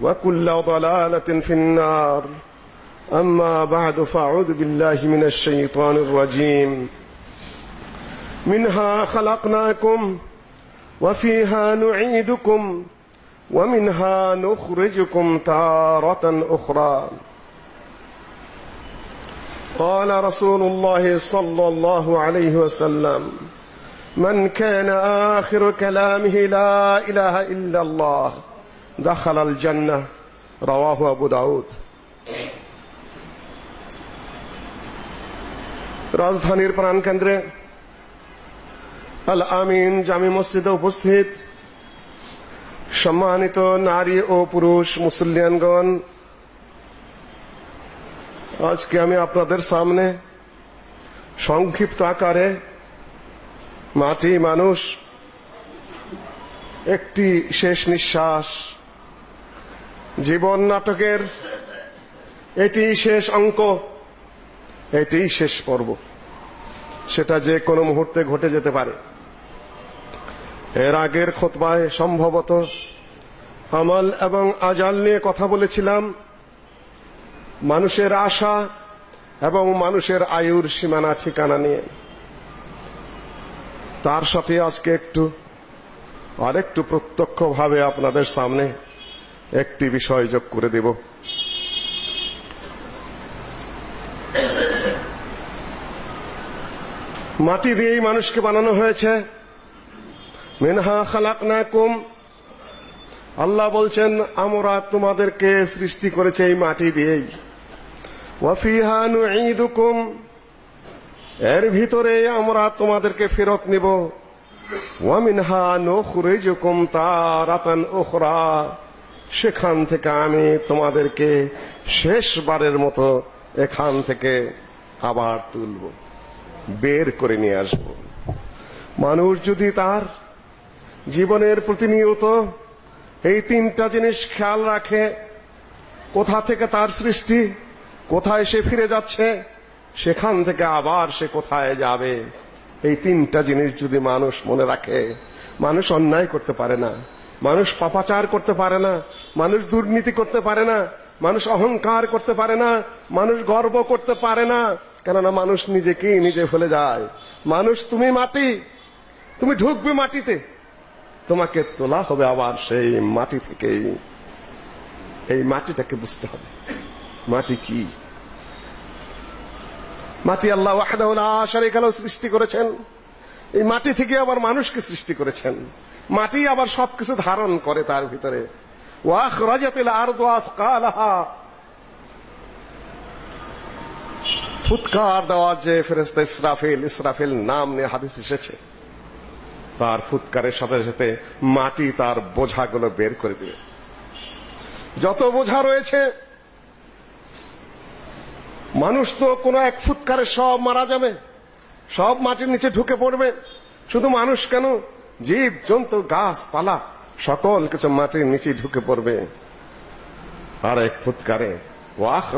وكل ضلالة في النار. أما بعد فأعوذ بالله من الشيطان الرجيم. منها خلقناكم وفيها نعيدكم ومنها نخرجكم تارة أخرى. قال رسول الله صلى الله عليه وسلم من كان آخر كلامه لا إله إلا الله دخل الجنه رواه ابو داود রাজধানীর প্রাণকেন্দ্রে আল আমিন জামি মসজিদে উপস্থিত সম্মানিত নারী ও পুরুষ মুসলিয়ানগণ আজকে আমি আপনাদের সামনে সংক্ষিপ্ত আকারে মাটি মানুষ একটি শেষ নিঃশ্বাস জীবন নাটকের এটি শেষ অঙ্ক এটি শেষ পর্ব। সেটা যে কোনো মুহূর্তে ঘটে যেতে পারে। এর আগের খোতবায় সম্ভবত আমল এবং আজাল নিয়ে কথা বলেছিলাম। মানুষের আশা এবং মানুষের আয়ুর সীমানা, ঠিকানা নিয়ে। তার সাথে আজকে একটু, আরেকটু প্রত্যক্ষভাবে আপনাদের সামনে একটি বিষয় যোগ করে দেব। মাটি দিয়েই মানুষকে বানানো হয়েছে। মিনহা খালাকনাকুম। আল্লাহ বলছেন, আমরা তোমাদেরকে সৃষ্টি করেছে এই মাটি দিয়েই। ওয়াফিহা নুঈদুকুম। এর ভিতরে আমরা তোমাদেরকে ফেরত নিব। ওয়ামিনহা নুখরিজুকুম তারাতান উখরা। সেখান থেকে আমি তোমাদেরকে শেষবারের মতো এখান থেকে আবার তুলব, বের করে নিয়ে আসব। মানুষ যদি তার জীবনের প্রতিনিয়ত এই তিনটা জিনিস খেয়াল রাখে, কোথা থেকে তার সৃষ্টি, কোথায় সে ফিরে যাচ্ছে, সেখান থেকে আবার সে কোথায় যাবে, এই তিনটা জিনিস যদি মানুষ মনে রাখে, মানুষ অন্যায় করতে পারে না। মানুষ পাপাচার করতে পারে না, মানুষ দুর্নীতি করতে পারে না, মানুষ অহংকার করতে পারে না, মানুষ গর্ব করতে পারে না। কেননা মানুষ নিজেকেই নিজে ফেলে যায়। মানুষ, তুমি মাটি, তুমি ঢুকবে মাটিতে, তোমাকে তোলা হবে আবার সেই মাটি থেকেই। এই মাটিটাকে বুঝতে হবে। মাটি কি? মাটি আল্লাহ ওয়াহদাহু লা লাহু সৃষ্টি করেছেন। এই মাটি থেকে আবার মানুষকে সৃষ্টি করেছেন। মাটি আবার সবকিছু ধারণ করে তার ভিতরে। ওয়াখরাজাতিল আরদু আসকালাহা ফুৎকার দেওয়ার যে ফেরেশতা ইসরাফিল ইসরাফিল নাম নিয়ে হাদিস এসেছে। তার ফুৎকারের সাথে সাথে মাটি তার বোঝাগুলো বের করে দিবে। যত বোঝা রয়েছে, মানুষ তো কোনো এক ফুৎকারে সব মারা যাবে, সব মাটির নিচে ঢুকে পড়বে। শুধু মানুষ কেন? জীব, জন্তু গাছপালা সকল কিছু মাটির নিচে ঢুকে পড়বে। আর এক ফুৎকারে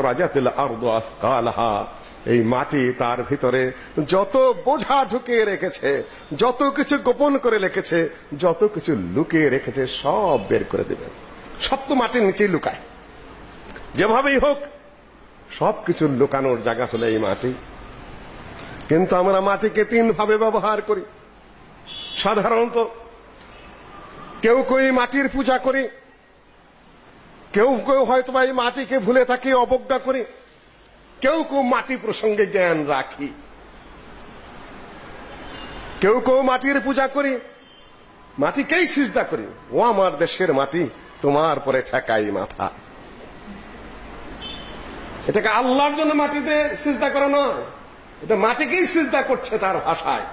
রাজাতিল আরদু আসকালাহা। এই মাটি তার ভিতরে যত বোঝা ঢুকিয়ে রেখেছে, যত কিছু গোপন করে রেখেছে, যত কিছু লুকিয়ে রেখেছে, সব বের করে দেবে। সব তো মাটির নিচেই লুকায়। যেভাবেই হোক সবকিছু লুকানোর জায়গা হলো এই মাটি। কিন্তু আমরা মাটিকে তিন ভাবে ব্যবহার করি। সাধারণত কেউ কই মাটির পূজা করি, কেউ কেউ হয়তো এই মাটিকে ভুলে থাকি, অবজ্ঞা করি, কেউ কেউ মাটি প্রসঙ্গে জ্ঞান রাখি। কেউ কেউ মাটির পূজা করি, মাটিকেই সিজদা করি, ও আমার দেশের মাটি, তোমার পরে ঠেকাই মাথা। এটাকে আল্লাহর জন্য মাটিতে সিজদা করা নয়, এটা মাটিকেই সিজদা করছে তার ভাষায়।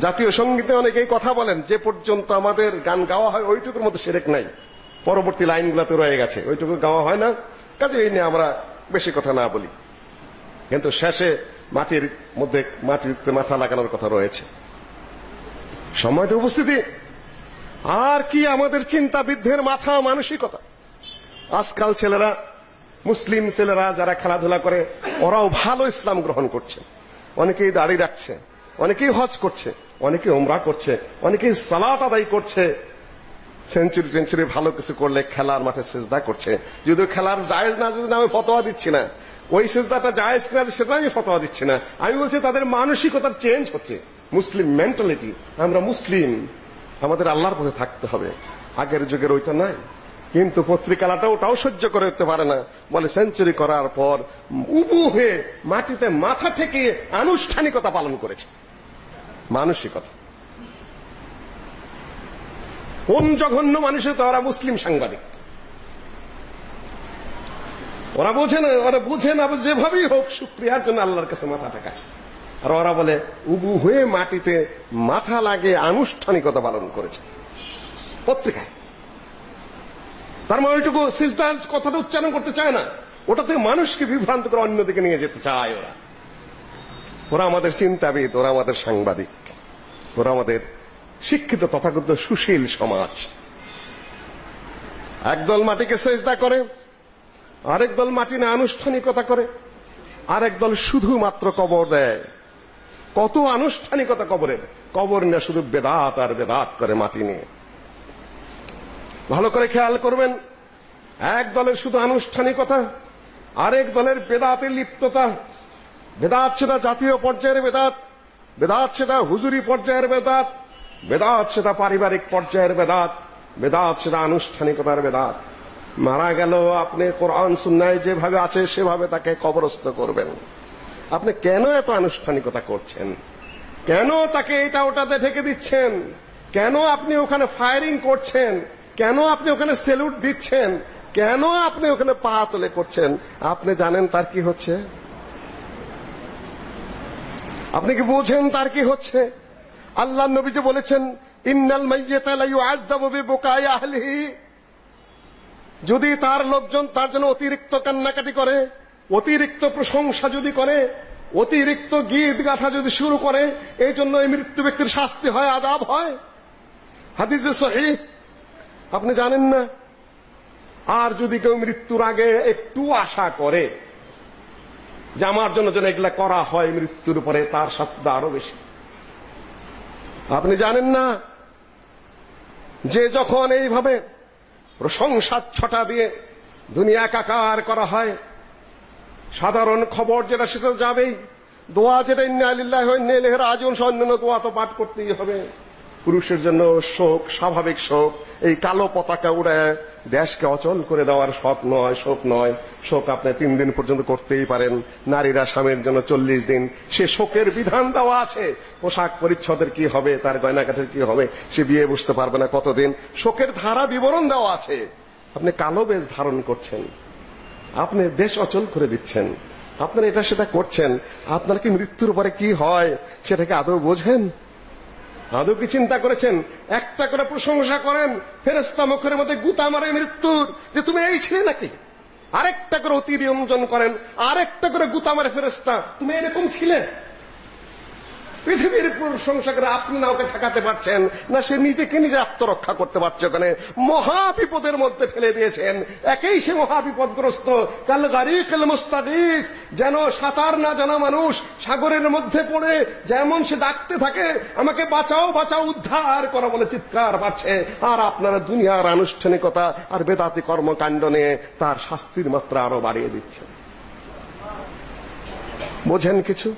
জাতীয় সঙ্গীতে অনেকেই কথা বলেন, যে পর্যন্ত আমাদের গান গাওয়া হয়, ওইটুকুর মধ্যে সেরেক নাই। পরবর্তী লাইনগুলোতে রয়ে গেছে, ওইটুকু গাওয়া হয় না। কাজে এই নিয়ে আমরা বেশি কথা না বলি। কিন্তু শেষে মাটির মধ্যে মাটিতে মাথা লাগানোর কথা রয়েছে। সময়তে উপস্থিতি, আর কি আমাদের চিন্তা চিন্তাবিদ্ধের মাথা মানসিকতা? আজকাল ছেলেরা, মুসলিম ছেলেরা যারা খেলাধুলা করে, ওরাও ভালো ইসলাম গ্রহণ করছে। অনেকেই দাড়ি রাখছে। অনেকেই হজ করছে, অনেকেই ওমরা করছে, অনেকেই সালাত আদায় করছে। সেঞ্চুরি টেঞ্চুরি ভালো কিছু করলে খেলার মাঠে সেজদা করছে। যদিও খেলার জায়েজ না যদি আমি ফতোয়া দিচ্ছি না। ওই সেজদাটা জায়েজ কিনা সেটা আমি ফতোয়া দিচ্ছি না। আমি বলছি তাদের মানসিকতার চেঞ্জ হচ্ছে। মুসলিম মেন্টালিটি আমরা মুসলিম আমাদের আল্লাহর পথে থাকতে হবে। আগের যুগের ওইটা নাই কিন্তু পত্রিকালাটা ওটাও সহ্য করে উঠতে পারে না। বলে সেঞ্চুরি করার পর উবু হয়ে মাটিতে মাথা থেকে আনুষ্ঠানিকতা পালন করেছে। মানসিকতা। কোন জঘন্য মানুষে তো ওরা মুসলিম সাংবাদিক। ওরা বোঝে না, ওরা বোঝে না, যেভাবেই হোক সুক্রিয়ার জন্য আল্লাহর কাছে মাথা টেকায় আর ওরা বলে উবু হয়ে মাটিতে মাথা লাগে আনুষ্ঠানিকতা পালন করেছে। পত্রিকায়। তার মানে ওইটুকু সিজদার কথাটা উচ্চারণ করতে চায় না। ওটাতে মানুষকে বিভ্রান্ত করে অন্যদিকে নিয়ে যেতে চায় ওরা। ওরা আমাদের চিন্তাবিদ, ওরা আমাদের সাংবাদিক। ওরা আমাদের শিক্ষিত তথাকথিত সুশীল সমাজ। একদল মাটিকে সেজদা করে, আরেক দল মাটি নিয়ে আনুষ্ঠানিকতা করে, আরেক দল শুধুমাত্র কবর দেয়। কত আনুষ্ঠানিকতা কবরের? কবর না শুধু বেদাত আর বেদাত করে মাটি নিয়ে। ভালো করে খেয়াল করবেন, এক দলের শুধু আনুষ্ঠানিকতা, আরেক দলের বেদাতে লিপ্ততা, বেদাত সেটা জাতীয় পর্যায়ের বেদাত। বেদাত সেটা হুজুরি পর্যায়ের বেদাত বেদাত সেটা পারিবারিক পর্যায়ের বেদাত বেদাত সেটা আনুষ্ঠানিকতার বেদাত। মারা গেল, আপনি কোরআন, সুন্নায় যেভাবে আছে, সেভাবে তাকে কবরস্থ করবেন। আপনি কেন এত আনুষ্ঠানিকতা করছেন? কেন তাকে এটা ওটাতে ঢেকে দিচ্ছেন? কেন আপনি ওখানে ফায়ারিং করছেন? কেন আপনি ওখানে সেলুট দিচ্ছেন? কেন আপনি ওখানে পা তুলে করছেন? আপনি জানেন তার কি হচ্ছে? আপনি কি বুঝেন তার কি হচ্ছে? আল্লাহ নবী যে বলেছেন, ইন্নাল মাইয়াতা লা ইউআযাবু বিবুকাই আহলিহি। যদি তার লোকজন তার জন্য অতিরিক্ত কান্নাকাটি করে, অতিরিক্ত প্রশংসা যদি করে, অতিরিক্ত গীত গাথা যদি শুরু করে, এই জন্য এই মৃত্যু ব্যক্তির শাস্তি হয় আজাব হয়। হাদিসে সহিহ। আপনি জানেন না? আর যদি কেউ মৃত্যুর আগে একটু আশা করে যে আমার জন্য যেন এগুলা করা হয় মৃত্যুর পরে তার শাস্তি আরও বেশি। আপনি জানেন না যে যখন এইভাবে প্রশংসার ছটা দিয়ে দুনিয়া একাকার করা হয়, সাধারণ খবর যেটা সেটা যাবেই। দোয়া যেটা, ইন্না আলিল্লাহ ইন্না ইলাইহি রাজিউন অন্যান্য দোয়া তো পাঠ করতেই হবে। পুরুষের জন্য শোক, স্বাভাবিক শোক, এই কালো পতাকা উড়ায় দেশকে অচল করে দেওয়ার শোক নয় শোক নয়। শোক আপনি তিন দিন পর্যন্ত করতেই পারেন। নারীরা স্বামীর জন্য চল্লিশ দিন। সে শোকের বিধান দেওয়া আছে। পোশাক পরিচ্ছদের কি হবে? তার গয়না গয়নাকাঠের কি হবে? সে বিয়ে বুঝতে পারবে না কতদিন। শোকের ধারা বিবরণ দেওয়া আছে। আপনি কালো বেশ ধারণ করছেন। আপনি দেশ অচল করে দিচ্ছেন। আপনারা এটা সেটা করছেন। আপনার কি মৃত্যুর পরে কি হয়? সেটাকে আদৌ বোঝেন? আদৌ কি চিন্তা করেছেন, একটা করে প্রশংসা করেন, ফেরেশতা মুখের মধ্যে গুতা মারে মৃত্যুর, যে তুমি এই ছিলে নাকি? আরেকটা করে অতিরিয়মজন করেন, আরেকটা করে গুতা মারে ফেরেস্তা তুমি এরকম ছিলে? পৃথিবীর প্রশংসা করে আপনি না ওকে ঠেকাতে পারছেন, না সে নিজেকে নিজে আত্মরক্ষা করতে পারছে ওখানে। মহা বিপদের মধ্যে ঠেলে দিয়েছেন। একেই সে মহা বিপদগ্রস্ত কাল গারিকাল মুস্তাগিস, যেন সাঁতার না জানা মানুষ সাগরের মধ্যে পড়ে, যেমন সে ডাকতে থাকে, আমাকে বাঁচাও বাঁচাও, উদ্ধার করা বলে চিৎকার পাচ্ছে আর আপনারা দুনিয়ার আনুষ্ঠানিকতা আর বেদাতি কর্মকাণ্ড নিয়ে তার শাস্তির মাত্রা আরও বাড়িয়ে দিচ্ছে বোঝেন কিছু?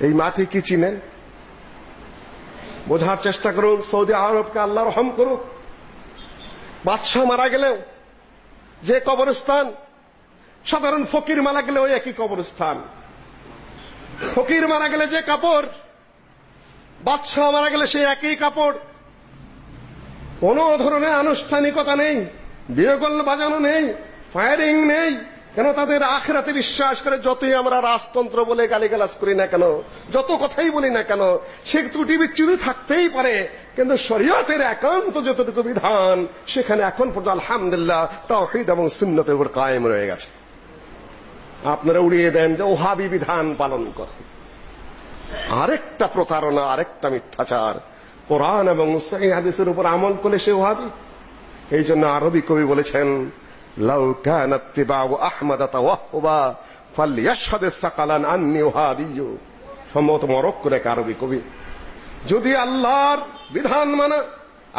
এই মাটি কি চিনেন? বোঝার চেষ্টা করুন, সৌদি আরবকে আল্লাহ রহম করুক। বাদশাহ মারা গেলেও যে কবরস্থান, সাধারণ ফকির মারা গেলে ওই একই কবরস্থান। ফকির মারা গেলে যে কাপড়, বাদশাহ মারা গেলে সেই একই কাপড়। কোনো ধরনের আনুষ্ঠানিকতা নেই বিয়োগল বাজানো নেই ফায়ারিং নেই। কেন তাদের আখেরাতে বিশ্বাস করে যতই আমরা রাজতন্ত্র বলে গালিগালাজ করি না কেন, যত কথাই বলি না কেন সে ত্রুটি বিচ্যুতি থাকতেই পারে, কিন্তু শরীয়তের একান্ত যতটুকু বিধান, সেখানে এখন পর্যন্ত আলহামদুলিল্লাহ তাওহীদ এবং সুন্নতের উপর কায়েম রয়ে গেছে। আপনারা উড়িয়ে দেন যে ওহাবি বিধান পালন করে। আরেকটা প্রতারণা, আরেকটা মিথ্যাচার। কোরআন এবং সহিহ হাদিসের উপর আমল করলে সে ওহাবি। এই জন্য আরবি কবি বলেছেন ইত্তিবাউ আহমদ তাওয়াহুবা ফালইয়াশহাদ সাকালান আন্নি ওহাবিয়্যু সম্ভবত মরক্কোর এক কবি। যদি আল্লাহর বিধান মানা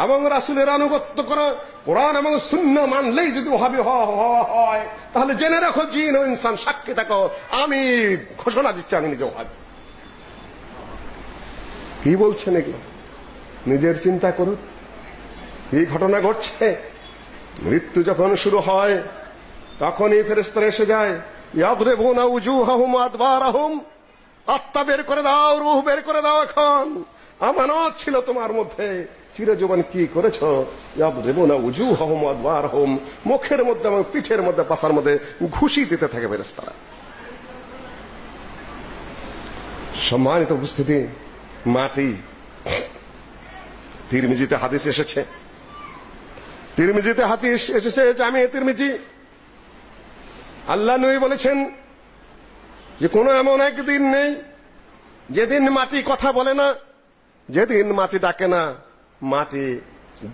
এবং রাসূলের আনুগত্য করা, কোরআন এবং শূন্য মানলেই যদি ওহাবি হয়, তাহলে জেনে রাখো, জিন ও ইনসান সাক্ষী থাকো। আমি ঘোষণা দিচ্ছি, আমি নিজে ওহাবি। কি বলছেন এগুলো? নিজের চিন্তা করুন। এই ঘটনা ঘটছে। মৃত্যু যখন শুরু হয়, তখনই ফেরেশতারা এসে যায়। ইয়াদরিবুনা উজুহাহুম আদবারাহুম। আত্মা বের করে দাও, রূহ বের করে দাও এখন। আমানত ছিল তোমার মধ্যে। চিরজীবন কি করেছ? ইয়াদরিবুনা উজুহাহুম আদবারাহুম। মুখের মধ্যে এবং পিঠের মধ্যে, পাশার মধ্যে ঘুষি দিতে থাকে ফেরেশতারা। সম্মানিত উপস্থিতি, মাটি। তিরমিজিতে হাদিস এসেছে। তিরমিজিতে হাদিস এসেছে জামিয়ে তিরমিজি। আল্লাহ নবী বলেছেন যে কোনো এমন একদিন নেই, যেদিন মাটি কথা বলে না, যেদিন মাটি ডাকে না, মাটি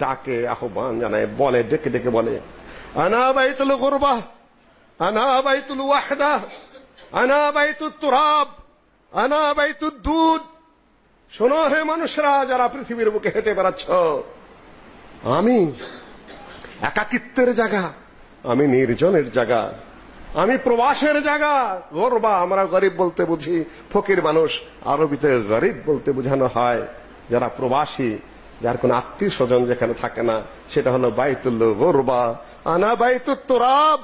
ডাকে, আহ্বান জানায়, বলে, ডেকে ডেকে বলে। আনা বাইতুল গুরবা, আনা বাইতুল ওয়াহদা, আনা বাইতুত তুরাব, আনা বাইতুদ দুধ। শোনো হে মানুষরা, যারা পৃথিবীর বুকে হেঁটে বেড়াচ্ছ, আমি একাকিত্বের জায়গা। আমি নির্জনের জায়গা। আমি প্রবাসের জায়গা। গরবা, আমরা গরিব বলতে বুঝি। ফকির মানুষ আরবিতে গরিব বলতে বোঝানো হয়। যারা প্রবাসী, যার কোনো আত্মীয় স্বজন যেখানে থাকে না, সেটা হলো বাইতুল গরবা। আনা বাইতুত তোরাব।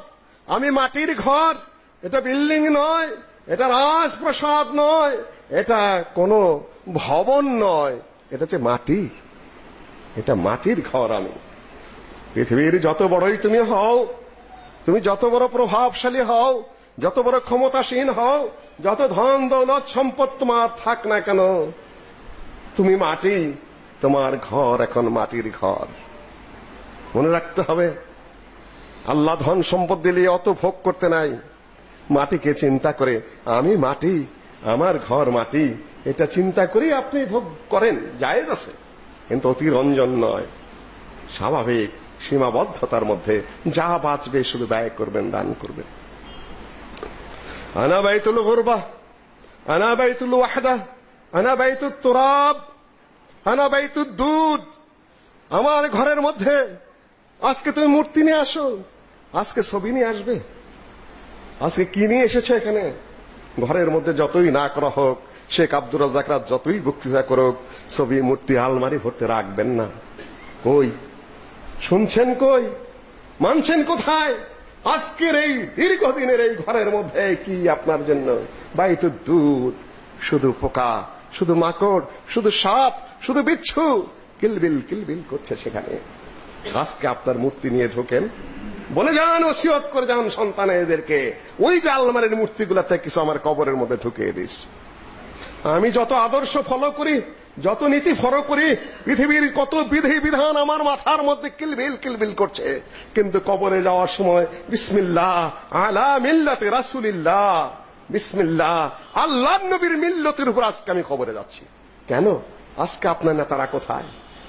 আমি মাটির ঘর। এটা বিল্ডিং নয়। এটা রাজপ্রসাদ নয়। এটা কোনো ভবন নয়। এটা হচ্ছে মাটি। এটা মাটির ঘর আমি। পৃথিবীর যত বড়ই তুমি হও, তুমি যত বড় প্রভাবশালী হও, যত বড় ক্ষমতাসীন হও, যত ধন দৌলত সম্পদ তোমার থাক না কেন, তুমি মাটি, তোমার ঘর এখন মাটির ঘর। মনে রাখতে হবে, আল্লাহ ধন সম্পদ দিলে অত ভোগ করতে নাই। মাটিকে চিন্তা করে, আমি মাটি, আমার ঘর মাটি, এটা চিন্তা করে আপনি ভোগ করেন, জায়েজ আছে, কিন্তু অতিরঞ্জন নয়। স্বাভাবিক। সীমাবদ্ধতার মধ্যে যা বাঁচবে শুধু ব্যয় করবেন, দান করবেন। আনা বাইতুল গুরবা, আনা বাইতুল ওয়াহদা, আনা বাইতুত তুরাব, আনা বাইতুদ দুধ। আমার ঘরের মধ্যে আজকে তুমি মূর্তি নিয়ে আসো, আজকে ছবি নিয়ে আসবে। আজকে কি নিয়ে এসেছ এখানে? ঘরের মধ্যে যতই না করা হোক, শেখ আব্দুর রাজাক রাত যতই বক্তৃতা করুক, ছবি, মূর্তি, আলমারি ভরতে রাখবেন না। কই? শুনছেন কই? মানছেন কোথায়? আজকের এই দীর্ঘদিনের এই ঘরের মধ্যে কি আপনার জন্য? বাইতু দুধ, শুধু পোকা, শুধু মাকড়, শুধু সাপ, শুধু বিচ্ছু। কিলবিল কিলবিল করছে সেখানে। আজকে আপনার মূর্তি নিয়ে ঢোকেন। বলে যান, ওসিয়ত করে যান সন্তানেদেরকে ওই যে আলমারের মূর্তিগুলোতে কিছু আমার কবরের মধ্যে ঢুকিয়ে দিস। আমি যত আদর্শ ফলো করি, যত নীতি ফলো করি, পৃথিবীর কত বিধি বিধান আমার মাথার মধ্যে কিলবিল কিলবিল করছে। কিন্তু কবরে যাওয়ার সময়, বিসমিল্লাহ, আলা মিল্লাতে রাসূলিল্লাহ, বিসমিল্লাহ, আল্লাহ নবীর মিল্লতের উপর আজকে আমি কবরে যাচ্ছি। কেন? আজকে আপনার নেতারা কোথায়?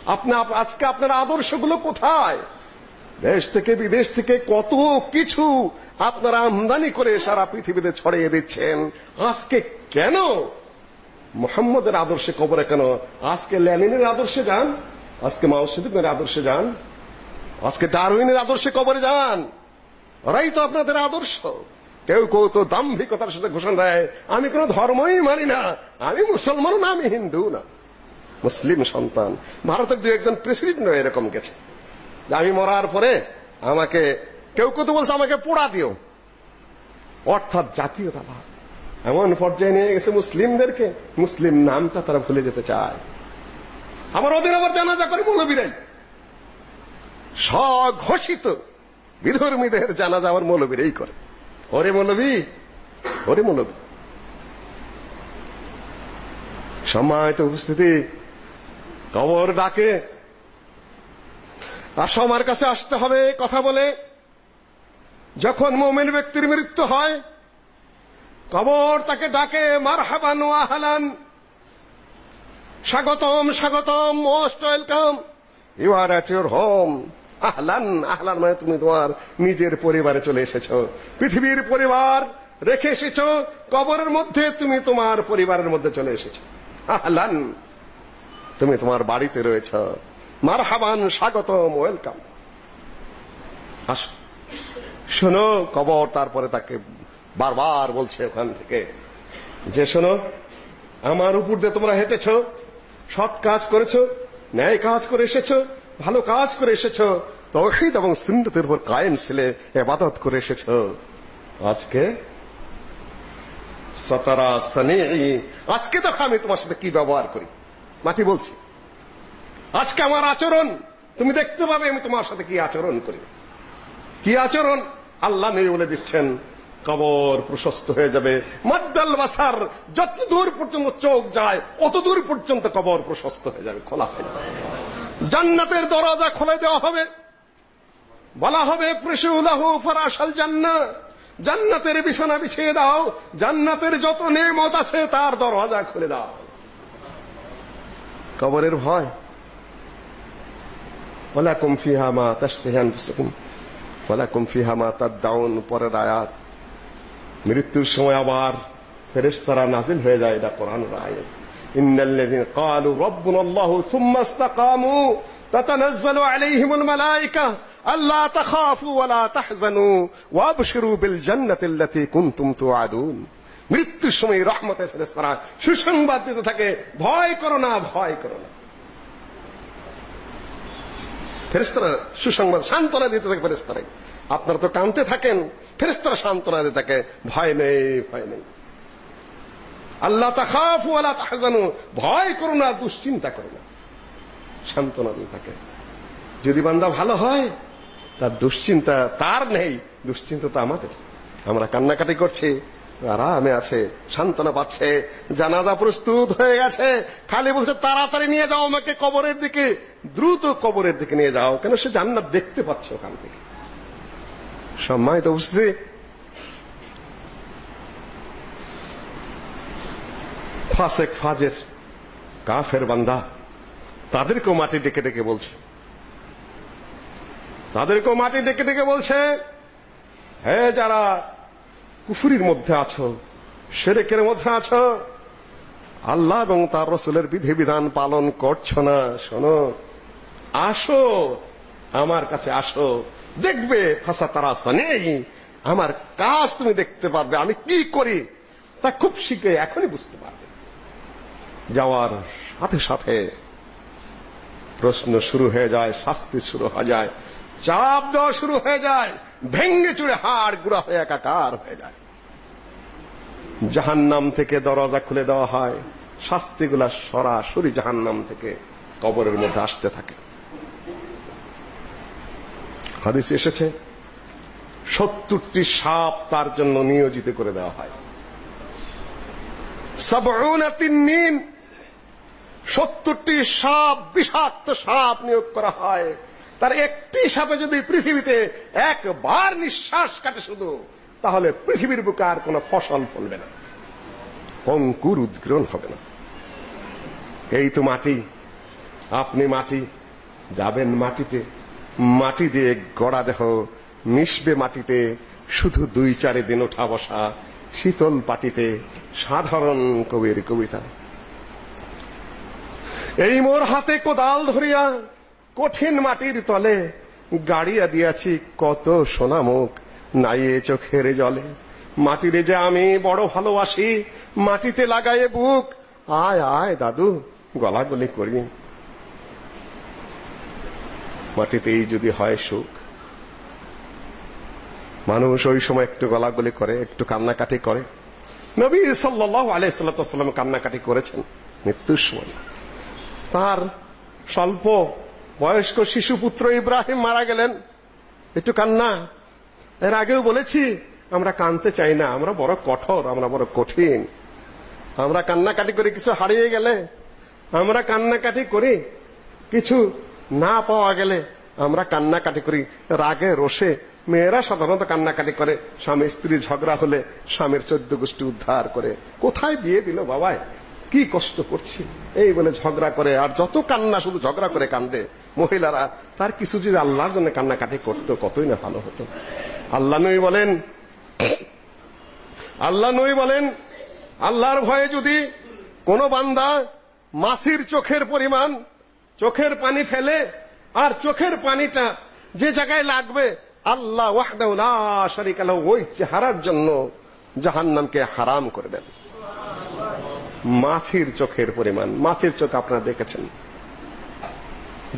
আপনার আজকে আপনার আদর্শগুলো কোথায়? দেশ থেকে বিদেশ থেকে কত কিছু আপনারা আমদানি করে সারা পৃথিবীতে ছড়িয়ে দিচ্ছেন। আজকে কেন? মোহাম্মদের আদর্শে কবরে কেন? আজকে লেনিনের আদর্শে যান, আজকে মাও সিদ্দিকের আদর্শে যান, আজকে ডারউইনের আদর্শে কবরে যান। ওরাই তো আপনাদের আদর্শ। কেউ কেউ তো দাম্ভিকতার সাথে ঘোষণা দেয়, আমি কোনো ধর্মই মানি না, আমি মুসলমান না, আমি হিন্দু না। মুসলিম সন্তান। ভারতের দু একজন প্রেসিডেন্ট এরকম গেছে। আমি মরার পরে আমাকে, কেউ কেউ তো বলছে আমাকে পোড়া দিও। অর্থাৎ জাতীয়তাবাদ। এমন পর্যায়ে নিয়ে গেছে মুসলিমদেরকে। মুসলিম নামটা তারা ভুলে যেতে চায়। আমার ওদের আবার জানাজা করে মৌলবীরাই। স্বঘোষিত বিধর্মীদের জানাজা আমার মৌলবীরাই করে। ওরে মৌলবী ওরে মৌলবী। সম্মানিত উপস্থিতি, কবর ডাকে, আসো আমার কাছে আসতে হবে, কথা বলে। যখন মোমেন ব্যক্তির মৃত্যু হয় কবর তাকে ডাকে, মারহাবান ও আহলান। স্বাগতম স্বাগতম, most welcome. You are at your home. আহলান আহলান মানে তুমি তোমার নিজের পরিবারে চলে এসেছ। পৃথিবীর পরিবার রেখে এসেছ, কবরের মধ্যে তুমি তোমার পরিবারের মধ্যে চলে এসেছ। আহলান, তুমি তোমার বাড়িতে রয়েছ। মারহাবান, স্বাগতম, ওয়েলকাম। আসো। শোনো, কবর তারপরে তাকে বারবার বলছে ওখান থেকে যে শোনো, আমার উপর দিয়ে তোমরা হেঁটেছ, সৎ কাজ করেছ, ন্যায় কাজ করে এসেছ, ভালো কাজ করে এসেছ, তৌহিদ এবং সুন্নতের উপর কায়েম ছিলে, ইবাদত করে এসেছ। আজকে সতারা সানি, আজকে দেখো আমি তোমার সাথে কি ব্যবহার করি। মাটি বলছি, আজকে আমার আচরণ, তুমি দেখতে পাবে আমি তোমার সাথে কি আচরণ করি। কি আচরণ? আল্লাহ নেই বলে দিচ্ছেন। কবর প্রশস্ত হয়ে যাবে। মাদ্দাল বাসার যত দূর পর্যন্ত চোখ যায়, অত দূর পর্যন্ত কবর প্রশস্ত হয়ে যাবে, খোলা হয়ে যাবে। জান্নাতের দরজা খুলে দেওয়া হবে। বলা হবে প্রসুলাহু ফরাশাল জান্নাত জান্নাতের বিছানা বিছিয়ে দাও। জান্নাতের যত নেমত আছে, তার দরজা খুলে দাও। কবরের ভয়। ওয়ালাকুম ফিহা মা তাশতাহি আনফুসুকুম। ওয়ালাকুম ফিহা মা তাদউন, পরের আয়াত। মৃত্যুর সময় আবার ফেরেশতারা নাজিল হয়ে যায় এটা কোরআনের আয়াত ইন্নাল্লাযীনা ক্বালু রাব্বুনা আল্লাহু সুম্মা ইসতাকামু تتنزل عليهم الملائكة ألا تخافوا ولا تحزنوا وابشروا بالجنة التي كنتم توعدون মৃত্যুর সময় রহমতের ফেরেশতারা সুসংবাদ দিতে থাকে ভয় করো না ভয় করো না ফেরেশতারা সুসংবাদ সান্ত্বনা দিতে থাকে ফেরেশতারাই আপনারা তো কানতে থাকেন, ফেরেশতারা সান্ত্বনা দিতে থাকে, ভয় নেই ভয় নেই। আল্লাহ তাখাফু ওয়ালা তাহজানু, ভয় করো না, দুশ্চিন্তা করো না। সান্ত্বনা দিয়ে থাকে। যদি বান্দা ভালো হয়, তার দুশ্চিন্তা তার নেই, দুশ্চিন্তা তো আমাদের। আমরা কান্নাকাটি করছি, আরামে আছে, সান্ত্বনা পাচ্ছে, জানাজা প্রস্তুত হয়ে গেছে, খালি বলছে, তাড়াতাড়ি নিয়ে যাও আমাকে কবরের দিকে, দ্রুত কবরের দিকে নিয়ে যাও। কেন সে জান্নাত দেখতে পাচ্ছে ওখান থেকে। সম্মানিত উপস্থিতি। ফাসেক ফাজের কাফের বান্দা, তাদেরকেও মাটি ডেকে ডেকে বলছে। তাদেরকেও মাটি ডেকে ডেকে বলছে, হে যারা কুফুরির মধ্যে আছো, সেরেকের মধ্যে আছো, আল্লাহ এবং তার রসুলের বিধিবিধান পালন করছ না, শোনো, আসো, আমার কাছে আসো। দেখবে, ফাঁসা তারা নেই। আমার কাজ তুমি দেখতে পারবে, আমি কি করি? তা খুব শীঘ্রই, এখনই বুঝতে পারবে। যাওয়ার সাথে সাথে প্রশ্ন শুরু হয়ে যায়, শাস্তি শুরু হয়ে যায় চাপ দেওয়া শুরু হয়ে যায় ভেঙ্গে চুড়ে হাড় গুড়া হয়ে একাকার হয়ে যায়। জাহান্নাম থেকে দরজা খুলে দেওয়া হয়, শাস্তিগুলা সরাসরি জাহান্নাম থেকে কবরের মধ্যে আসতে থাকে। হাদিস এসেছে, সত্তরটি সাপ তার জন্য নিয়োজিত করে দেওয়া হয়। সত্তরটি সাপ, বিষাক্ত সাপ নিয়োগ করা হয়। তার একটি সাপে যদি পৃথিবীতে একবার নিঃশ্বাস কাটে শুধু, তাহলে পৃথিবীর বুকে আর কোনো ফসল ফলবে না। অঙ্কুর উদ্গ্রহণ হবে না। এই তো মাটি, আপনি মাটি, যাবেন মাটিতে মাটি দিয়ে গড়া দেহ মিশবে মাটিতে, শুধু দুই চারে দিন ওঠা বসা, শীতল পাটিতে সাধারণ কবির কবিতা। এই মোর হাতে কোদাল ধরিয়া কঠিন মাটির তলে গাড়িয়া দিয়াছি কত সোনামুখ নাইয়ে চোখের জলে। মাটিরে যে আমি বড় ভালোবাসি, মাটিতে লাগায়ে বুক। আয় আয়, দাদু, গলাগলি করি। মাটিতেই যদি হয় সুখ। মানুষ ওই সময় একটু গলাগলি করে, একটু কান্নাকাটি করে। নবী সাল্লাল্লাহু আলাইহি সাল্লাম কান্নাকাটি করেছেন মৃত্যুর সময়। তার স্বল্প বয়স্ক শিশু পুত্র ইব্রাহিম মারা গেলেন। একটু কান্না। এর আগেও বলেছি, আমরা কানতে চাই না, আমরা বড় কঠোর, আমরা বড় কঠিন। আমরা কান্নাকাটি করে কিছু হারিয়ে গেলে, আমরা কান্নাকাটি করি, কিছু না পাওয়া গেলে আমরা কান্নাকাটি করি, রাগে, রোষে। মেয়েরা সাধারণত কান্নাকাটি করে। স্বামী স্ত্রী ঝগড়া হলে স্বামীর চোদ্দ গোষ্ঠী উদ্ধার করে। কোথায় বিয়ে দিল বাবায়? কি কষ্ট করছি। এই বলে ঝগড়া করে, আর যত কান্না শুধু ঝগড়া করে কান্দে, মহিলারা তার কিছু যদি আল্লাহর জন্য কান্নাকাটি করতো, কতই না ভালো হতো। আল্লাহ নই বলেন, আল্লাহ নই বলেন, আল্লাহর ভয়ে যদি কোন বান্দা মাসির চোখের পরিমাণ চোখের পানি ফেলে, আর চোখের পানিটা যে জায়গায় লাগবে, আল্লাহ ওয়াহদাহু লা শারীকা লাহু, ওই চেহারার জন্য জাহান্নামকে হারাম করে দেন। মাছির চোখের পরিমাণ, মাছের চোখ আপনারা দেখেছেন।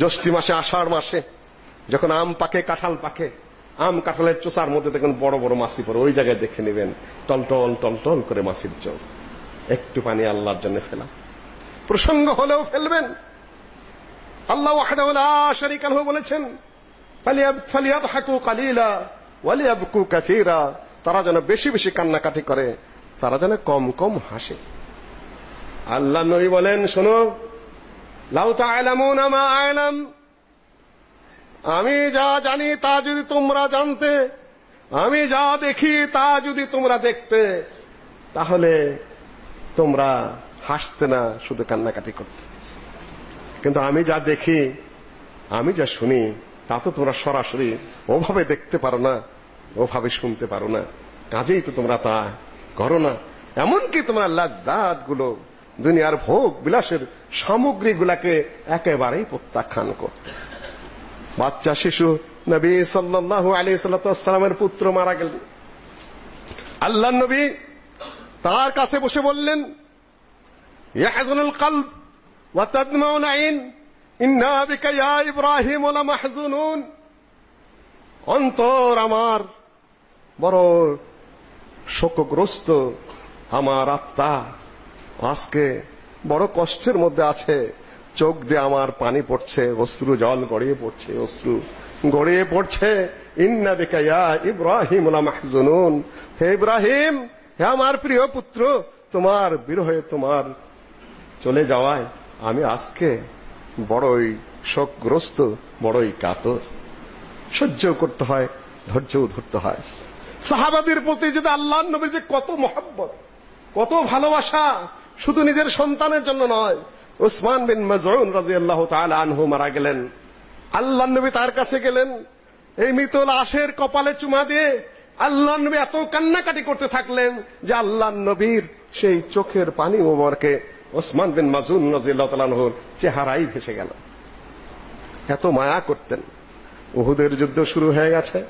জ্যৈষ্ঠী মাসে, আষাঢ় মাসে, যখন আম পাকে, কাঁঠাল পাকে, আম কাঁঠালের চোষার মধ্যে দেখুন বড় বড় মাছি পড়ে, ওই জায়গায় দেখে নেবেন টলটল টলটল করে মাছির চোখ। একটু পানি আল্লাহর জন্য ফেলা প্রসঙ্গ হলেও ফেলবেন। আল্লাহ ওয়াহদাহু লা শারীকা লাহু বলেছেন ফালিয়াবহাকু কালিলা, ওয়ালিয়াবকু কাসীরা। তারা যেন বেশি বেশি কান্নাকাটি করে, তারা যেন কম কম হাসে। আল্লাহ নবী বলেন, শোনো, লাউ তা'লামুনা মা আ'লাম। আমি যা জানি তা যদি তোমরা জানতে, আমি যা দেখি তা যদি তোমরা দেখতে, তাহলে তোমরা হাসতে না, শুধু কান্নাকাটি করতে। কিন্তু আমি যা দেখি, আমি যা শুনি, তা তো তোমরা সরাসরি ওভাবে দেখতে পারো না, ওভাবে শুনতে পারো না। কাজেই তো তোমরা তা করো না। এমনকি তোমরা লাজ্জাতগুলো দুনিয়ার ভোগ বিলাসের সামগ্রীগুলাকে একেবারেই প্রত্যাখ্যান করতে। বাচ্চা, শিশু, নবী সাল্লাল্লাহু আলাইহি সাল্লামের পুত্র মারা গেল। আল্লাহ নবী তার কাছে বসে বললেন কলব ওয়া তাদমাউল আইন ইন্না বিকা ইয়া ইব্রাহিম অন্তর আমার বড় শোকগ্রস্ত আমার আত্মা আজকে বড় কষ্টের মধ্যে আছে। চোখ দিয়ে আমার পানি পড়ছে, অশ্রু জল গড়িয়ে পড়ছে, অশ্রু গড়িয়ে পড়ছে। ইন্না বিকা ইয়া ইব্রাহিম লামাহজুনুন। হে ইব্রাহিম, হে আমার প্রিয় পুত্র, তোমার বিরহে তোমার চলে যাওয়ায় আমি আজকে বড়ই শোকগ্রস্ত, বড়ই কাতর। সহ্য করতে হয়, ধৈর্যও ধরতে হয়। সাহাবাদের প্রতি যদি আল্লাহ নবীর যে কত মহব্বত, কত ভালোবাসা, শুধু নিজের সন্তানের জন্য নয়, উসমান বিন মাজউন রাদিয়াল্লাহু তাআলা আনহু মারা গেলেন। আল্লাহ নবী তার কাছে গেলেন, এই মৃত লাশের কপালে চুমা দিয়ে আল্লাহ নবী এত কান্নাকাটি করতে থাকলেন যে আল্লাহ নবীর সেই চোখের পানি মোবারকে ওসমান বিন মাজুন রাদিয়াল্লাহু তাআলা আনহুর চেহারাই ভেসে গেল। এত মায়া করতেন। উহুদের যুদ্ধ শুরু হয়ে গেছে।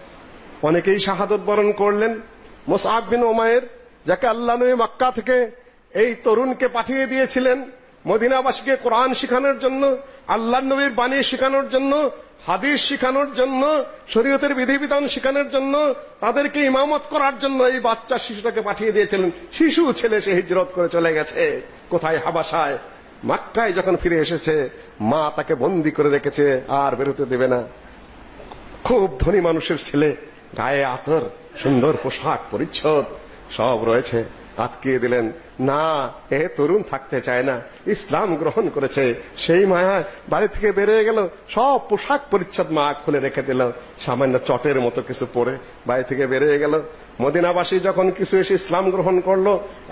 অনেকেই শাহাদত বরণ করলেন। মোসাব বিন ওমায়ের যাকে আল্লাহ নবী মক্কা থেকে এই তরুণকে পাঠিয়ে দিয়েছিলেন, মদিনাবাসীকে কোরআন শেখানোর জন্য আল্লাহ নবীর বাণী শেখানোর জন্য হাদিস শিখানোর জন্য, শরীয়তের বিধিবিধান শিখানোর জন্য, তাদেরকে ইমামত করার জন্য এই বাচ্চা শিশুটাকে পাঠিয়ে দিয়েছিলেন। শিশু ছেলে সে হিজরত করে চলে গেছে। কোথায় হাবাসায়? মাক্কায় যখন ফিরে এসেছে, মা তাকে বন্দি করে রেখেছে, আর বেরোতে দেবে না। খুব ধনী মানুষের ছেলে, গায়ে আতর, সুন্দর পোশাক, পরিচ্ছদ, সব রয়েছে। আটকিয়ে দিলেন, না, এ তরুণ থাকতে চায় না। ইসলাম গ্রহণ করেছে, সেই মায়া বাড়ি থেকে বেরিয়ে গেল, সব পোশাক পরিচ্ছদ মা খুলে রেখে দিল। সামান্য চটের মতো কিছু পরে বাড়ি থেকে বেরিয়ে গেল। মদিনাবাসী যখন কিছু এসে ইসলাম গ্রহণ করল,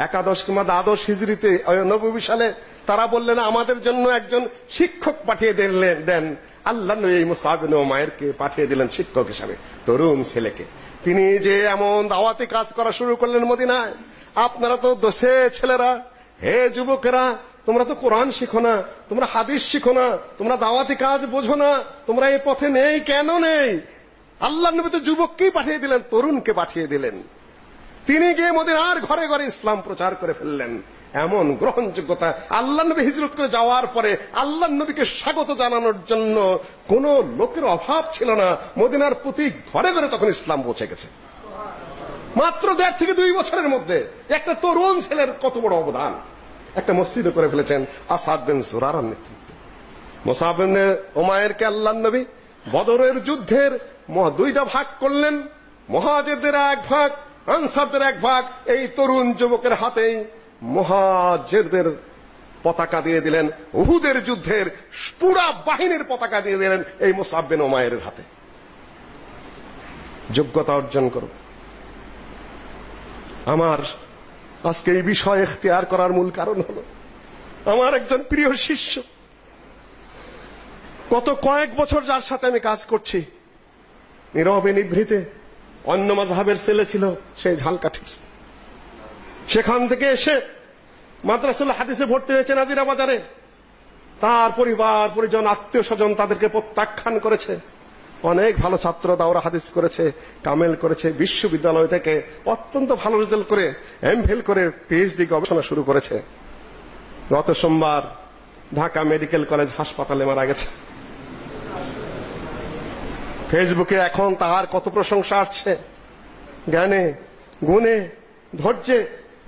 একাদশ কিংবা দ্বাদশ হিজড়িতে নবী সালে তারা বললেন, আমাদের জন্য একজন শিক্ষক পাঠিয়ে দিলেন, দেন। আল্লাহ এই মুসাবিন ও মায়েরকে পাঠিয়ে দিলেন শিক্ষক হিসাবে, তরুণ ছেলেকে। তিনি যে এমন দাওয়াতে কাজ করা শুরু করলেন মদিনায় আপনারা তো দোষে ছেলেরা। হে যুবকেরা, তোমরা তো কোরআন শিখো না, তোমরা হাদিস শিখো না, তোমরা দাওয়াতি কাজ বোঝো না, তোমরা এই পথে নেই কেন নেই? আল্লাহ নবী তো যুবককেই পাঠিয়ে দিলেন, তরুণকে পাঠিয়ে দিলেন। তিনি গিয়ে মদিনার ঘরে ঘরে ইসলাম প্রচার করে ফেললেন। এমন গ্রহণযোগ্যতা আল্লাহ নবী হিজরত করে যাওয়ার পরে আল্লাহ নবীকে স্বাগত জানানোর জন্য কোন লোকের অভাব ছিল না। মদিনার প্রতি ঘরে ঘরে তখন ইসলাম পৌঁছে গেছে। মাত্র দেড় থেকে দুই বছরের মধ্যে একটা তরুণ ছেলের কত বড় অবদান। একটা মসজিদে করে ফেলেছেন আসাদ বিন সুরারার নেতৃত্বে। মোসাব বিন আল্লাহ নবী বদরের যুদ্ধের দুইটা ভাগ করলেন মহাজেরদের এক ভাগ, আনসারদের এক ভাগ। এই তরুণ যুবকের হাতেই মহাজেরদের পতাকা দিয়ে দিলেন, উহুদের যুদ্ধের পুরা বাহিনীর পতাকা দিয়ে দিলেন এই মোসাব বিন ওমায়ের হাতে। যোগ্যতা অর্জন করো আমার আজকে এই বিষয় এখতিয়ার করার মূল কারণ হলো আমার একজন প্রিয় শিষ্য। কত কয়েক বছর যার সাথে আমি কাজ করছি, নীরবে নিভৃতে অন্য মাযহাবের ছেলে ছিল সেই ঝালকাঠির। সেখান থেকে এসে মাদ্রাসাল হাদিসে ভর্তি হয়েছে নাজিরা বাজারে। তার পরিবার, পরিজন আত্মীয় স্বজন তাদেরকে প্রত্যাখ্যান করেছে। অনেক ভালো ছাত্র দাওরা হাদিস করেছে, কামেল করেছে, বিশ্ববিদ্যালয় থেকে অত্যন্ত ভালো রেজাল্ট করে এমফিল করে পিএইচডি গবেষণা শুরু করেছে। গত সোমবার ঢাকা মেডিকেল কলেজ হাসপাতালে মারা গেছে। ফেসবুকে এখন তার কত প্রশংসা আসছে। জ্ঞানে, গুণে, ধৈর্যে,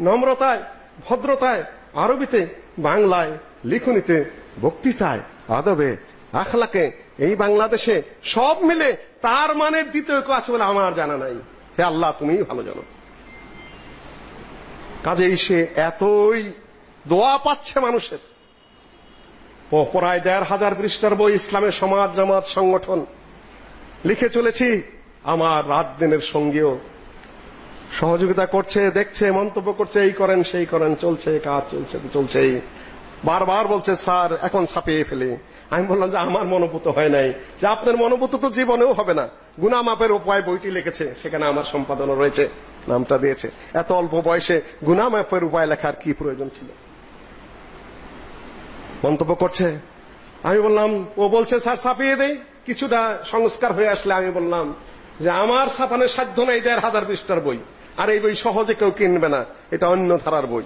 নম্রতায়, ভদ্রতায়, আরবিতে, বাংলায়, লিখনিতে, বক্তৃতায়, আদবে, আখলাকে এই বাংলাদেশে সব মিলে তার মানে দ্বিতীয় কেউ আছে বলে আমার জানা নাই। হে আল্লাহ, তুমিই ভালো জানো। কাজেই সে এতই দোয়া পাচ্ছে মানুষের। প্রায় দেড় হাজার পৃষ্ঠার বই ইসলামের সমাজ, জামাত, সংগঠন। লিখে চলেছি, আমার রাত দিনের সঙ্গেও। সহযোগিতা করছে, দেখছে, মন্তব্য করছে, এই করেন, সেই করেন, চলছে, কাজ চলছে, চলছেই। বারবার বলছে, স্যার, এখন ছাপিয়ে ফেলি। আমি বললাম যে, আমার মনোভূত হয় নাই। যে, আপনার মনোভূত তো জীবনেও হবে না। গুনা মাপের উপায় বইটি লিখেছে, সেখানে আমার সম্পাদনও রয়েছে, নামটা দিয়েছে। এত অল্প বয়সে গুনা মাপের উপায় লেখার কি প্রয়োজন ছিল? মন্তব্য করছে। আমি বললাম, ও বলছে, স্যার, ছাপিয়ে দেই। কিছুটা সংস্কার হয়ে আসলে আমি বললাম যে, আমার ছাপানোর সাধ্য নাই, দেড় হাজার পৃষ্ঠার বই। আর এই বই সহজে কেউ কিনবে না, এটা অন্য ধারার বই।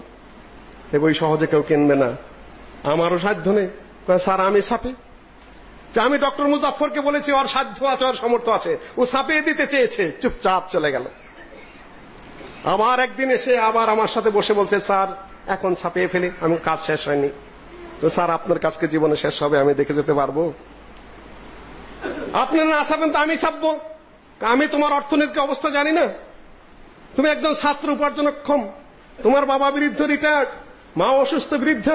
এই বই সহজে কেউ কিনবে না। আমারও সাধ্য নেই। স্যার, আমি যে আমি ডক্টর মুজাফরকে বলেছি, ওর সাধ্য আছে, ওর সমর্থ আছে। ও ছাপিয়ে দিতে চেয়েছে, চুপচাপ চলে গেল। আবার একদিন এসে আবার আমার সাথে বসে বলছে, স্যার, এখন ছাপিয়ে ফেলি, আমি কাজ শেষ হয়নি। তো, স্যার, আপনার কাজকে জীবনে শেষ হবে? আমি দেখে যেতে পারব? আপনি না ছাপেন তো আমি ছাপবো। আমি তোমার অর্থনৈতিক অবস্থা জানি না। তুমি একজন ছাত্র, উপার্জনক্ষম। তোমার বাবা বৃদ্ধ রিটায়ার্ড মা অসুস্থ বৃদ্ধ,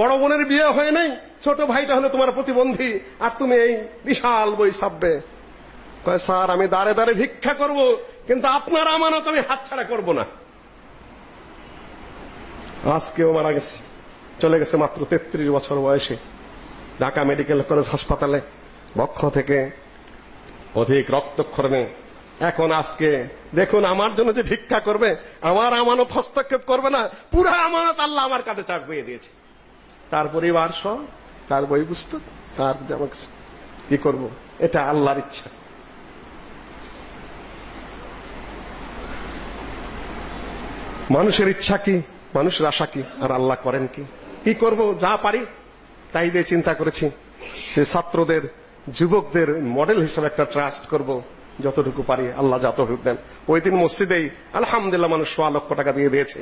বড় বোনের বিয়ে হয় নাই, ছোট ভাইটা হলো তোমার প্রতিবন্ধী, আর তুমি এই বিশাল বই ছাপবে। কয়, স্যার, আমি দাঁড়ে দাঁড়ে ভিক্ষা করব, কিন্তু আপনার আমানত আমি হাতছাড়া করব না। আজকেও মারা গেছে, চলে গেছে মাত্র তেত্রিশ বছর বয়সে, ঢাকা মেডিকেল কলেজ হাসপাতালে, বক্ষ থেকে অধিক রক্তক্ষরণে এখন আজকে দেখুন, আমার জন্য যে ভিক্ষা করবে, আমার আমানত হস্তক্ষেপ করবে না, পুরো আমানত আল্লাহ আমার কাছে চাপিয়ে দিয়েছে। তার পরিবার সহ, তার বই পুস্তক, তার জামা কি করব? এটা আল্লাহর ইচ্ছা। মানুষের ইচ্ছা কি? মানুষের আশা কি? আর আল্লাহ করেন কি? কি করব? যা পারি, তাই দিয়ে চিন্তা করেছি। যে ছাত্রদের, যুবকদের মডেল হিসেবে একটা ট্রাস্ট করব। যতটুকু পারি আল্লাহ যত দেন। ওই দিন মসজিদেই আলহামদুলিল্লাহ মানুষ সোয়া লক্ষ টাকা দিয়ে দিয়েছে।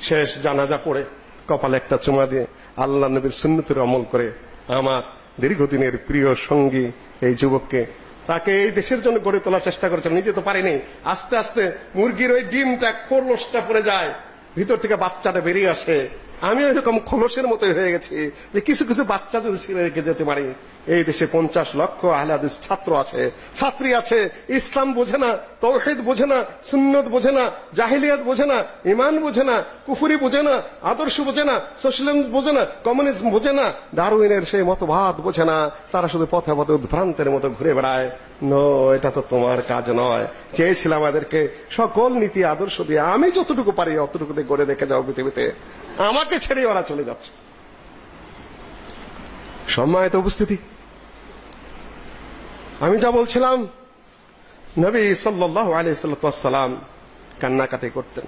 শেষ জানাজা পড়ে কপালে একটা চুমা দিয়ে আল্লাহ নবীর সুন্নতের অমল করে আমার দীর্ঘদিনের প্রিয় সঙ্গী এই যুবককে তাকে এই দেশের জন্য গড়ে তোলার চেষ্টা করেছেন। নিজে তো পারিনি। আস্তে আস্তে মুরগির ওই ডিমটা, খোলসটা পড়ে যায়। ভিতর থেকে বাচ্চাটা বেরিয়ে আসে। আমি এরকম খোলসের মতো হয়ে গেছি যে কিছু কিছু বাচ্চা যদি ছেড়ে রেখে যেতে পারি এই দেশে পঞ্চাশ লক্ষ আহলাদিস ছাত্র আছে ছাত্রী আছে ইসলাম বোঝে না তৌহিদ বোঝে না সুন্নত বোঝে না জাহিলিয়াত বোঝে না ইমান বোঝে না কুফুরি বোঝে না আদর্শ বোঝে না সোশ্যালিজম বোঝে না কমিউনিজম বোঝে না দারুইনের সেই মতবাদ বোঝে না তারা শুধু পথে পথে উদ্ভ্রান্তের মতো ঘুরে বেড়ায় নো এটা তো তোমার কাজ নয় চেয়েছিলাম আমাদেরকে সকল নীতি আদর্শ দিয়ে আমি যতটুকু পারি অতটুকু দিয়ে গড়ে রেখে যাও পৃথিবীতে আমাকে ছেড়ে ওরা চলে যাচ্ছে সম্মানিত উপস্থিতি আমি যা বলছিলাম, নবী সাল্লাল্লাহু আলাইহি সাল্লাম কান্নাকাটি করতেন।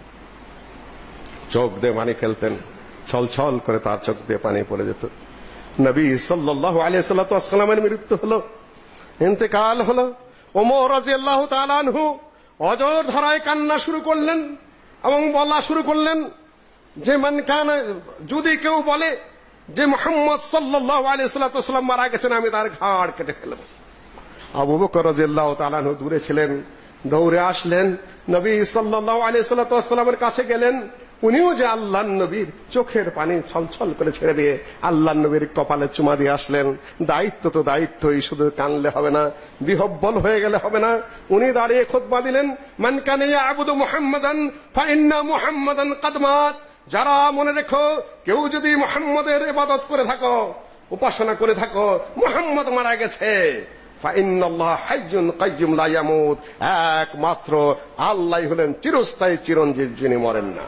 চোখ দিয়ে পানি ফেলতেন ছল ছল করে তার চোখ দিয়ে পানি পড়ে যেত। নবী সাল্লাল্লাহু আলাইহি সাল্লামের মৃত্যু হলো, ইন্তেকাল হলো, ওমর রাদিয়াল্লাহু তাআলা আনহু অজর ধারায় কান্না শুরু করলেন এবং বলা শুরু করলেন যে, মান কানা, যদি কেউ বলে যে, মোহাম্মদ সাল্লাল্লাহু আলাইহি সাল্লাম মারা গেছেন, আমি তার ঘাড় কেটে ফেলব। আবু বকর রাদিয়াল্লাহু তাআলা দূরে ছিলেন, দৌড়ে আসলেন, নবী সাল্লাল্লাহু আলাইহি সাল্লামের কাছে গেলেন, উনিও যে আল্লাহ নবীর চোখের পানি ছলছল করে ছেড়ে দিয়ে আল্লাহ নবীর কপালে চুমা দিয়ে আসলেন। দায়িত্ব তো দায়িত্বই, শুধু কানলে হবে না, বিহব্বল হয়ে গেলে হবে না। উনি দাঁড়িয়ে খুতবা দিলেন, মান কানে ইয়াবুদু মুহাম্মাদান ফা ইন্না মুহাম্মাদান মাত। যারা মনে রেখো, কেউ যদি মুহাম্মদের ইবাদত করে থাকো, উপাসনা করে থাকো, মুহাম্মদ মারা গেছে। একমাত্র আল্লাহ হলেন চিরস্থায়ী, চিরঞ্জীব, যিনি মরেন না।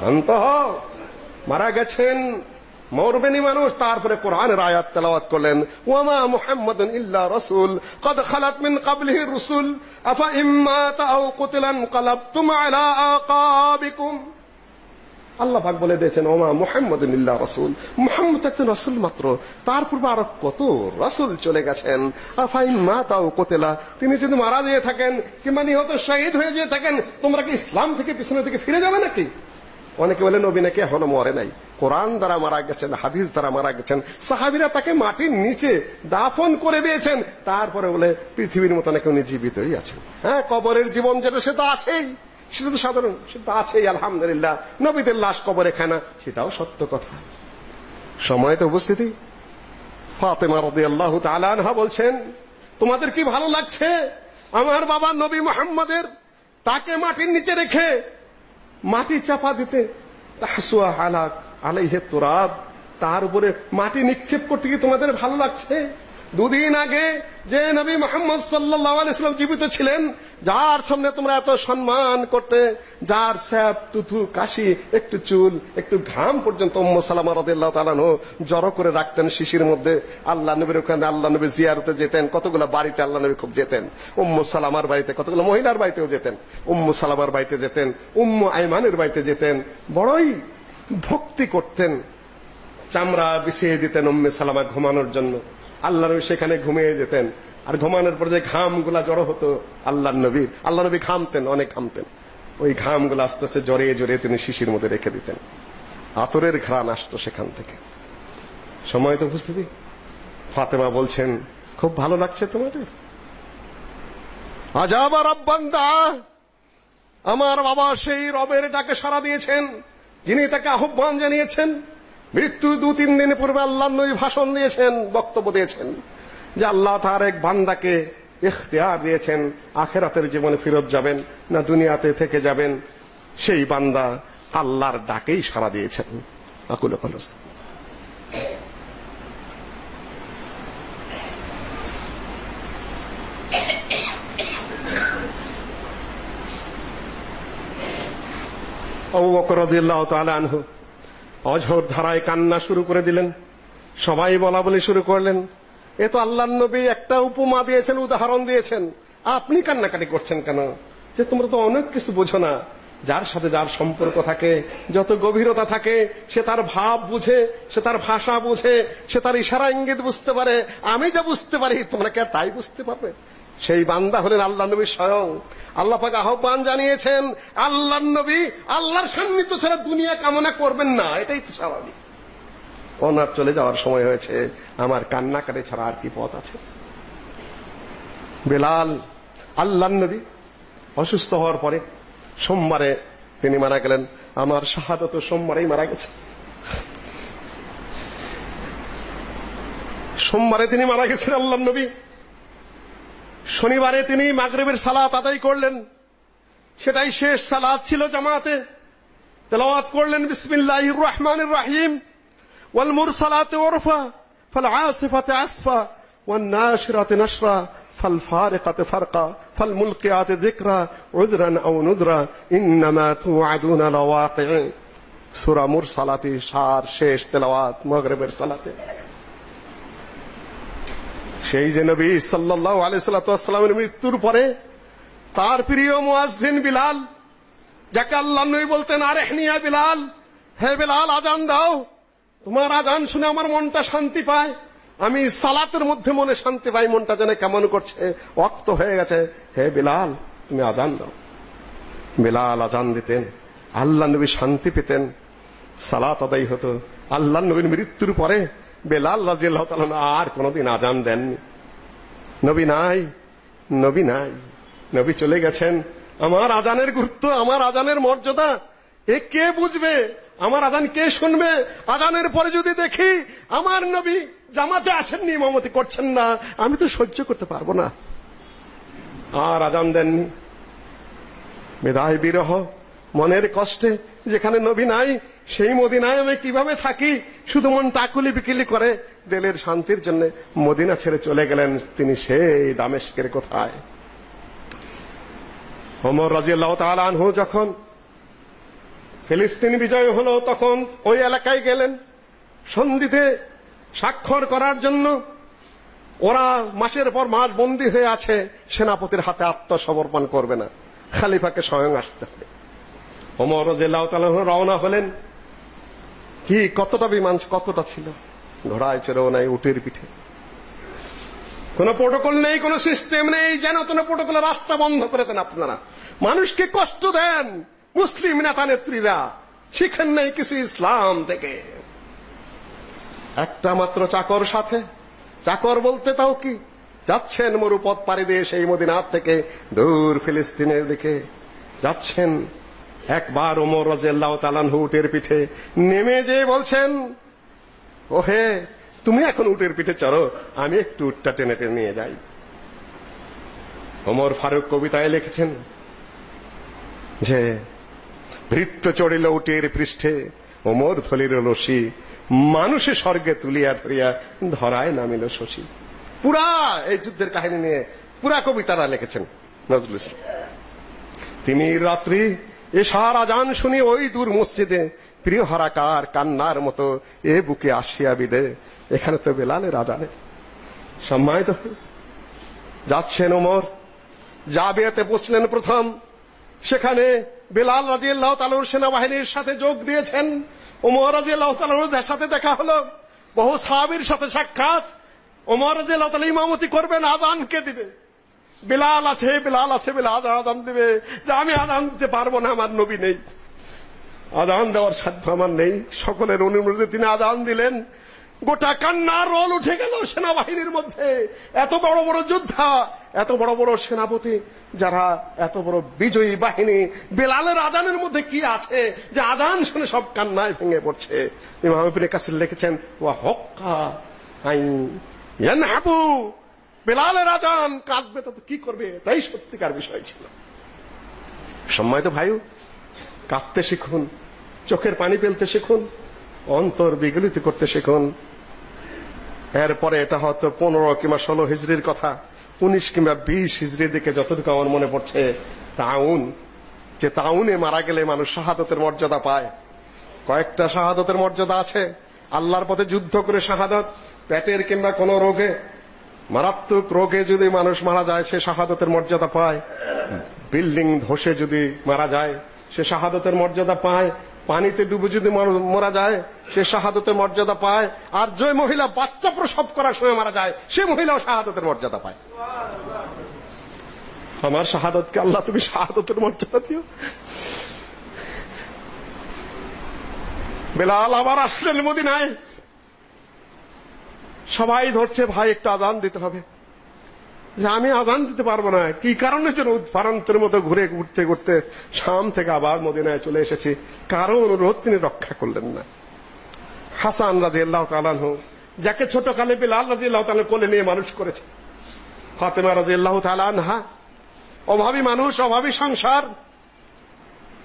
শান্ত হও। মারা গেছেন। মরবেনি মানুষ। তারপরে কোরআনের আয়াত তেলাওয়াত করলেন। ওয়ামা মুহাম্মাদুন ইল্লা রাসূল। কদ খালাত মিন ক্বাবলিহি রুসুল। আফা ইম্মাতা আও কুতিলান কলাবতুম আলা আকাবিকুম। আল্লাহ পাক বলে দিয়েছেন, ওমা মুহাম্মাদুন ইল্লা রাসূল। মুহাম্মদ একজন রাসূল মাত্র। তার পূর্বে আরও কত রাসূল চলে গেছেন? আফাইন মা তাও কোতেলা। তিনি যদি মারা দিয়ে থাকেন, কিংবা নিহত শহীদ হয়ে যেয়ে থাকেন, তোমরা কি ইসলাম থেকে পিছনে থেকে ফিরে যাবে নাকি? অনেকে বলে নবী নাকি এখনও মরে নাই। কোরআন দ্বারা মারা গেছেন, হাদিস দ্বারা মারা গেছেন। সাহাবীরা তাকে মাটির নিচে দাফন করে দিয়েছেন। তারপরে বলে, পৃথিবীর মতো নাকি উনি জীবিতই আছেন? হ্যাঁ কবরের জীবন যেটা সে তো আছেই। সেটা তো সাধারণ, সেটা আছেই, আলহামদুলিল্লাহ। নবীদের লাশ কবরে খায় না সেটাও সত্য কথা। সময় তো উপস্থিতি। ফাতেমা রাদিয়াল্লাহু তাআলা আনহা বলছেন, তোমাদের কি ভালো লাগছে? আমার বাবা নবী মুহাম্মদের, তাকে মাটির নিচে রেখে মাটি চাপা দিতে, তাহসুয়া হালাক আলাইহে তুরাব তার উপরে মাটি নিক্ষেপ করতে কি তোমাদের ভালো লাগছে? দুদিন আগে যে নবী মোহাম্মদ সাল্লাল্লাহু আলাইহি সাল্লাম জীবিত ছিলেন, যার সামনে তোমরা এত সম্মান করতে, যার স্যাপ, তুথু, কাশি, একটু চুল, একটু ঘাম পর্যন্ত উম্মু সালামা রাদিয়াল্লাহু জড়ো করে রাখতেন শিশির মধ্যে। আল্লাহ নবীর ওখানে আল্লাহ নবী জিয়ারতে যেতেন, কতগুলো বাড়িতে আল্লাহ নবী খুব যেতেন। উম্মু সালামার বাড়িতে, কতগুলো মহিলার বাড়িতেও যেতেন। উম্মু সালামার বাড়িতে যেতেন, উম্মু আইমানের বাড়িতে যেতেন, বড়ই ভক্তি করতেন। চামড়া বিছিয়ে দিতেন উম্মে সালামা ঘুমানোর জন্য। আল্লাহ নবী সেখানে ঘুমিয়ে যেতেন। আর ঘুমানোর পর যে ঘামগুলা জড়ো হতো আল্লাহ নবীর আল্লাহ নবী ঘামতেন, অনেক ঘামতেন। ওই ঘামগুলো আস্তে আস্তে জড়িয়ে জড়িয়ে তিনি শিশির মধ্যে রেখে দিতেন। আতরের ঘ্রাণ আসতো সেখান থেকে। সময় তো উপস্থিতি। ফাতেমা বলছেন, খুব ভালো লাগছে তোমাদের। আজাবা আব্বান্দা, আমার বাবা সেই রবের ডাকে সাড়া দিয়েছেন, যিনি তাকে আহ্বান জানিয়েছেন মৃত্যু দু তিন দিন পূর্বে আল্লাহ নবী ভাষণ দিয়েছেন, বক্তব্য দিয়েছেন, যে আল্লাহ তার এক বান্দাকে ইখতিয়ার দিয়েছেন, আখেরাতের জীবনে ফেরত যাবেন না দুনিয়াতে থেকে যাবেন। সেই বান্দা আল্লাহর ডাকেই সাড়া দিয়েছেন। আকুল কলস আবু বকর রাদিয়াল্লাহু আনহু অঝোর ধারায় কান্না শুরু করে দিলেন। সবাই বলা বলি শুরু করলেন, এ তো আল্লাহর নবী একটা উপমা দিয়েছেন, উদাহরণ দিয়েছেন। আপনি কান্নাকাটি করছেন কেন? যে তোমরা তো অনেক কিছু বোঝো না। যার সাথে যার সম্পর্ক থাকে, যত গভীরতা থাকে, সে তার ভাব বুঝে, সে তার ভাষা বুঝে, সে তার ইশারা ইঙ্গিত বুঝতে পারে। আমি যা বুঝতে পারি, তোমরা কি তাই বুঝতে পারবে? সেই বান্দা হলেন আল্লাহ নবী স্বয়ং। আল্লাহ পাক আহ্বান জানিয়েছেন আল্লাহ নবী আল্লাহর সান্নিধ্য ছাড়া দুনিয়া কামনা করবেন না, এটাই তো স্বাভাবিক। ওনার চলে যাওয়ার সময় হয়েছে, আমার কান্নাকাটি ছাড়া আর কি পথ আছে? বেলাল আল্লাহ নবী অসুস্থ হওয়ার পরে সোমবারে তিনি মারা গেলেন। আমার শাহাদত সোমবারেই মারা গেছে। সোমবারে তিনি মারা গেছেন আল্লাহ নবী। শনিবারে তিনি মাগরিবের সালাত আদায় করলেন। সেটাই শেষ সালাত ছিল জামাতে। তেলাওয়াত করলেন, বিসমিল্লাহির রহমানির রহিম। ওয়াল মুরসালাতি উরফা ফাল আসিফাতি আসফা, ওয়ান নাশিরাতি নাশরা, ফাল ফারিকাতি ফারকা, ফাল মুলকিয়াতি যিকরা, উযরান আও নুযরা, ইন্নামা তুআদুনা লাওয়াকি সূরা মুরসালাতি সার শেষ তেলাওয়াত মাগরিবের সালাতে। সেই যে নবী সাল্লাল্লাহু আলাইহি মৃত্যুর পরে তার প্রিয় মুয়াজ্জিন বিলাল, যাকে আল্লাহ নবী বলতেন, আরে হনিয়া বিলাল, হে বিলাল, আজান দাও। তোমার আজান শুনে আমার মনটা শান্তি পায়। আমি সালাতের মধ্যে মনে শান্তি পাই, মনটা যেন কেমন করছে, অক্ত হয়ে গেছে। হে বিলাল, তুমি আজান দাও। বিলাল আজান দিতেন, আল্লাহ নবী শান্তি পেতেন, সালাত আদায় হতো। আল্লাহ নবীর মৃত্যুর পরে বেলাল রাজিয়াল্লাহ তাআলা আর কোনোদিন আজান দেননি। নবী নাই নবী নাই, নবী চলে গেছেন। আমার আজানের গুরুত্ব, আমার আজানের মর্যাদা, এ কে বুঝবে? আমার আজান কে শুনবে? আজানের পরে যদি দেখি আমার নবী জামাতে আসেননি ইমামতি করছেন না, আমি তো সহ্য করতে পারব না। আর আজান দেননি। বিদায় বিরহ মনের কষ্টে যেখানে নবী নাই, সেই মদিনায় আমি কীভাবে থাকি? শুধু মন টাকুলি বিকিলি করে দিলের শান্তির জন্য মদিনা ছেড়ে চলে গেলেন তিনি সেই দামেশকের কোথায়? ওমর রাজিয়াল্লাহ তাআলা আনহু যখন ফিলিস্তিন বিজয় হলো, তখন ওই এলাকায় গেলেন। সন্ধিতে স্বাক্ষর করার জন্য ওরা মাসের পর মাস বন্দী হয়ে আছে, সেনাপতির হাতে আত্মসমর্পণ করবে না। খালিফাকে স্বয়ং আসতে হবে। ওমর রাদিয়াল্লাহু তাআলা রওনা হলেন। কি, কতটা বিমান, কতটা ছিল? ঘোড়ায় চড়েও নাই উটের পিঠে। কোনো প্রোটোকল নেই, কোনো সিস্টেম নেই, যেন কোনো প্রোটোকলের রাস্তা বন্ধ করে দেন আপনারা। মানুষকে কষ্ট দেন, মুসলিম নেতা নেত্রীরা। শিখেন নাই কিছু ইসলাম থেকে। একটা মাত্র চাকর সাথে। চাকর বলতে তাও কি? যাচ্ছেন মরুপথ পাড়ি দিয়ে সেই মদিনার থেকে দূর ফিলিস্তিনের দিকে। যাচ্ছেন একবার ওমর রাজিয়াল্লাহু তাআলা উটের পিঠে নেমে যে বলছেন, ওহে, তুমি এখন উটের পিঠে চড়ো, আমি একটু উটটা টেনে টেনে নিয়ে যাই। ওমর ফারুক কবিতায় লিখেছেন যে, ভৃত্য চড়িল উটের পৃষ্ঠে, ওমর ধলিল রশি মানুষে স্বর্গে তুলিয়া ধরিয়া ধরায় নামিল শশী। পুরা এই যুদ্ধের কাহিনী নিয়ে পুরা কবিতারা লিখেছেন নজরুল ইসলাম। তিনি রাত্রি এশার আজান শুনি ওই দূর মসজিদে, প্রিয় হারাকার কান্নার মতো এ বুকে আসিয়া বিদে। এখানে তো বেলালের আজানে সম্মানিত, যাচ্ছেন ওমর। জাবিয়াতে বসলেন প্রথম। সেখানে বেলাল রাজিয়াল্লাহ তালুর সেনাবাহিনীর সাথে যোগ দিয়েছেন। ওমর রাজিয়াল্লাহ তালুর সাথে দেখা হলো। বহু সাহাবীর সাথে সাক্ষাৎ। ওমর রাজিয়াল্লাহ তাআলা ইমামতি করবেন আজান কে দিবে। বিলাল আছে বিলাল আছে, বিলাল আজান দিবে। যে আমি আজান দিতে পারব না, আমার নবী নেই। আজান দেওয়ার সাধ্য আমার নেই। সকলের অনুমতিতে তিনি আজান দিলেন। গোটা কান্নার রোল উঠে গেল সেনাবাহিনীর মধ্যে। এত বড় বড় যোদ্ধা, এত বড় বড় সেনাপতি, যারা এত বড় বিজয়ী বাহিনী। বেলালের আজানের মধ্যে কি আছে যে আজান শুনে সব কান্নায় ভেঙে পড়ছে? ইমাম ইবনে কাসির লিখেছেন, ওয়া হক্কা আইন ইয়ানহাবু। বেলালের আজান কাঁদবে, তো কি করবে? তাই সত্যিকার বিষয় ছিল। সম্মানিত ভাইও, কাঁদতে শিখুন, চোখের পানি ফেলতে শিখুন, অন্তর বিগলিত করতে শিখুন। এরপরে এটা হয়তো পনেরো কিংবা ষোলো হিজড়ির কথা, উনিশ কিংবা বিশ হিজড়ির দিকে যতটুকু আমার মনে পড়ছে, তাউন, যে তাউনে মারা গেলে মানুষ শাহাদতের মর্যাদা পায়। কয়েকটা শাহাদতের মর্যাদা আছে, আল্লাহর পথে যুদ্ধ করে শাহাদত, পেটের কিংবা কোনো রোগে মারাত্মক রোগে যদি মানুষ মারা যায়, সে শাহাদতের মর্যাদা পায়। বিল্ডিং ধসে যদি মারা যায়, সে শাহাদতের মর্যাদা পায়। পানিতে ডুবে যদি মারা যায়, সে শাহাদতের মর্যাদা পায়। আর যে মহিলা বাচ্চা প্রসব করার সময় মারা যায়, সে মহিলাও শাহাদতের মর্যাদা পায়। আমার শাহাদতকে আল্লাহ তুমি শাহাদতের মর্যাদা দিও। বেলাল আবার আসলেন মদিনায়। সবাই ধরছে, ভাই, একটু আজান দিতে হবে। যে আমি আজান দিতে পারব না। কি কারণে যেন উদ্ভারান্তের মতো ঘুরে ঘুরতে ঘুরতে শাম থেকে আবার মদিনায় চলে এসেছি? কারও অনুরোধ তিনি রক্ষা করলেন না। হাসান রাজি আল্লাহ তালানহ যাকে ছোটকালে বিলাল রাজি আল্লাহ তালা কোলে নিয়ে মানুষ করেছে। ফাতেমা রাজি আল্লাহ তালানহা অভাবী মানুষ, অভাবী সংসার,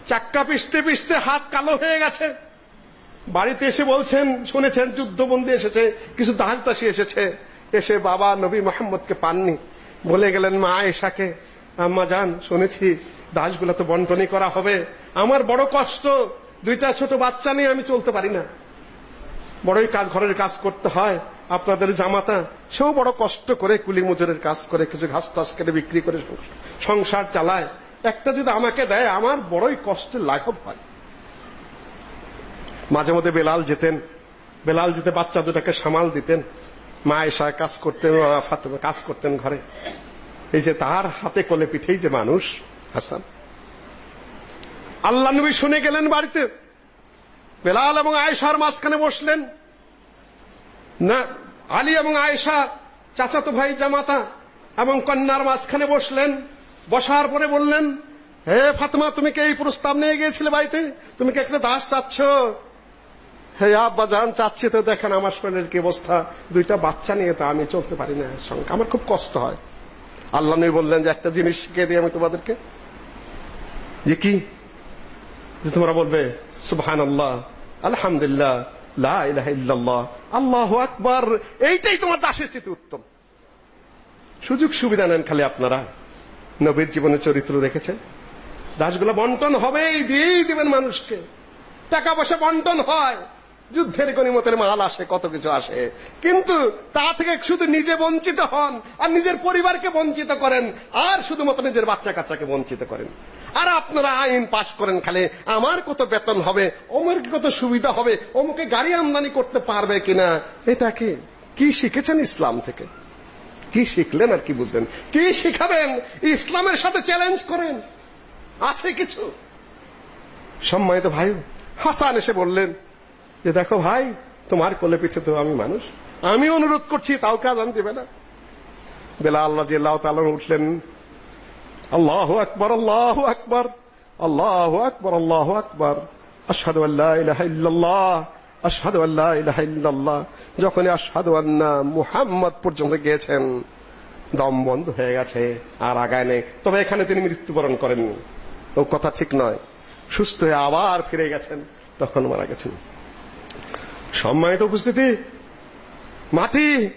চাক্কা পিষতে পিষতে হাত কালো হয়ে গেছে। বাড়িতে এসে বলছেন, শুনেছেন, যুদ্ধবন্দী এসেছে, কিছু দাসদাসী এসেছে। এসে বাবা নবী মোহাম্মদকে পাননি। বলে গেলেন, মা এশাকে, আম্মা যান, শুনেছি, দাসগুলো তো বন্টনই করা হবে। আমার বড় কষ্ট, দুইটা ছোট বাচ্চা নিয়ে আমি চলতে পারি না। বড়ই কাজ, ঘরের কাজ করতে হয়, আপনাদের জামাতা, সেও বড় কষ্ট করে কুলি মজুরের কাজ করে, কিছু ঘাস টাস কেটে বিক্রি করে সংসার চালায়। একটা যদি আমাকে দেয়, আমার বড়ই কষ্টের লাঘব হয়। মাঝে মধ্যে বেলাল যেতেন। বেলাল যেতে বাচ্চা দুটাকে সামাল দিতেন। মা এসা কাজ করতেন ফাতেমা কাজ করতেন ঘরে। এই যে তার হাতে কোলে পিঠেই যে মানুষ, হাসান। আল্লাহ নবী শুনে গেলেন বাড়িতে। বেলাল এবং আয়েশার মাঝখানে বসলেন। না, আলী এবং আয়েশা, চাচাতো ভাই জামাতা এবং কন্যার মাঝখানে বসলেন। বসার পরে বললেন, হে ফাতেমা, তুমি কি এই প্রস্তাব নিয়ে গিয়েছিলে বাড়িতে? তুমি কি একটা দাস চাচ্ছ? হে আব্বা জান চাচ্ছি তো দেখেন আমার শরীরের কি অবস্থা। দুইটা বাচ্চা নিয়ে তো আমি চলতে পারি না সঙ্গে। আমার খুব কষ্ট হয়। আল্লাহ নবী বললেন যে একটা জিনিস শিখিয়ে দিই আমি তোমাদেরকে। যে কি? যে তোমরা বলবে সুবহান আল্লাহ আলহামদুলিল্লাহ, লা ইলাহা ইল্লাল্লাহ, আল্লাহু আকবার। এইটাই তোমার দাসের চেয়ে উত্তম। সুযোগ সুবিধা নেন খালি আপনারা। নবীর জীবনের চরিত্র দেখেছেন? দাসগুলো বন্টন হবেই, দিয়েই দিবেন মানুষকে। টাকা পয়সা বন্টন হয়। যুদ্ধের গণিমতের মাল আসে, কত কিছু আসে। কিন্তু তা থেকে শুধু নিজে বঞ্চিত হন আর নিজের পরিবারকে বঞ্চিত করেন, আর শুধুমাত্র নিজের বাচ্চা কাচ্চাকে বঞ্চিত করেন। আর আপনারা আইন পাশ করেন খালি, আমার কত বেতন হবে অমুক কত সুবিধা হবে, অমুকে গাড়ি আমদানি করতে পারবে কিনা, এটা কি? কি শিখেছেন ইসলাম থেকে? কি শিখলেন আর কি বুঝলেন? কি শিখাবেন? ইসলামের সাথে চ্যালেঞ্জ করেন। আছে কিছু? সম্মানিত ভাই হাসান এসে বললেন যে দেখো ভাই, তোমার কোলে পিঠে তো আমি মানুষ। আমি অনুরোধ করছি, তাও কাজ আন দেবে না। বেলা আল্লাহ যে আল্লাহ তাআলা উঠলেন। আল্লাহু আকবার আল্লাহু আকবার আল্লাহু আকবার আল্লাহু আকবার। আশহাদু আল্লা ইলাহা ইল্লাল্লাহ, আশহাদু আল্লা ইলাহা ইল্লাল্লাহ। যখন আশহাদু আন্না মুহাম্মদ পর্যন্ত গিয়েছেন, দম বন্ধ হয়ে গেছে, আর আগায় নেই। তবে এখানে তিনি মৃত্যুবরণ করেননি। ও কথা ঠিক নয়। সুস্থ হয়ে আবার ফিরে গেছেন, তখন মারা গেছেন। সম্মানিত উপস্থিতি, মাটি,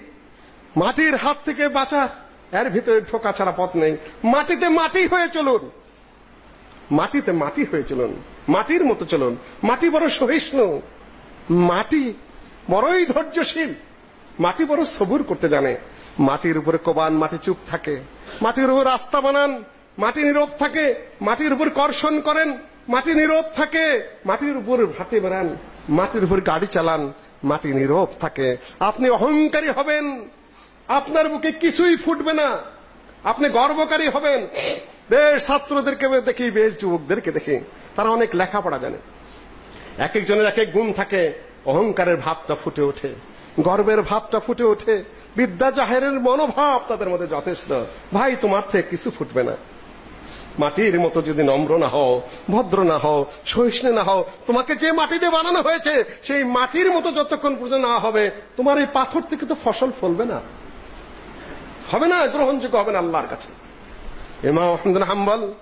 মাটির হাত থেকে বাঁচা, এর ভিতরে ঠোকা ছাড়া পথ নেই। মাটিতে মাটি হয়ে চলুন। মাটিতে মাটি হয়ে চলুন। মাটির মতো চলুন। মাটি বড় সহিষ্ণু। মাটি বড়ই ধৈর্যশীল। মাটি বড় সবুর করতে জানে। মাটির উপরে কোবান, মাটি চুপ থাকে। মাটির উপর রাস্তা বানান। মাটি নীরব থাকে। মাটির উপর কর্ষণ করেন। মাটি নীরব থাকে। মাটির উপর হাঁটে বেড়ান। মাটির উপর গাড়ি চালান, মাটি নীরব থাকে। আপনি অহংকারী হবেন। আপনার বুকে কিছুই ফুটবে না। আপনি গর্বকারী হবেন। বেশ ছাত্রদেরকে দেখি, বেশ যুবকদেরকে দেখি। তারা অনেক লেখাপড়া জানে। এক একজনের এক এক গুণ থাকে। অহংকারের ভাবটা ফুটে ওঠে। গর্বের ভাবটা ফুটে ওঠে। বিদ্যা জাহেরের মনোভাব তাদের মধ্যে যথেষ্ট। ভাই, তোমার থেকে কিছু ফুটবে না। মাটির মতো যদি নম্র না হও, ভদ্র না হও, সহিষ্ণু না হও, তোমাকে যে মাটিতে বানানো হয়েছে, সেই মাটির মতো যতক্ষণ পর্যন্ত না হবে, তোমার এই পাথর থেকে তো ফসল ফলবে না। হবে না, গ্রহণযোগ্য হবে না আল্লাহর কাছে। ইমাম আহমদ হাম্বল,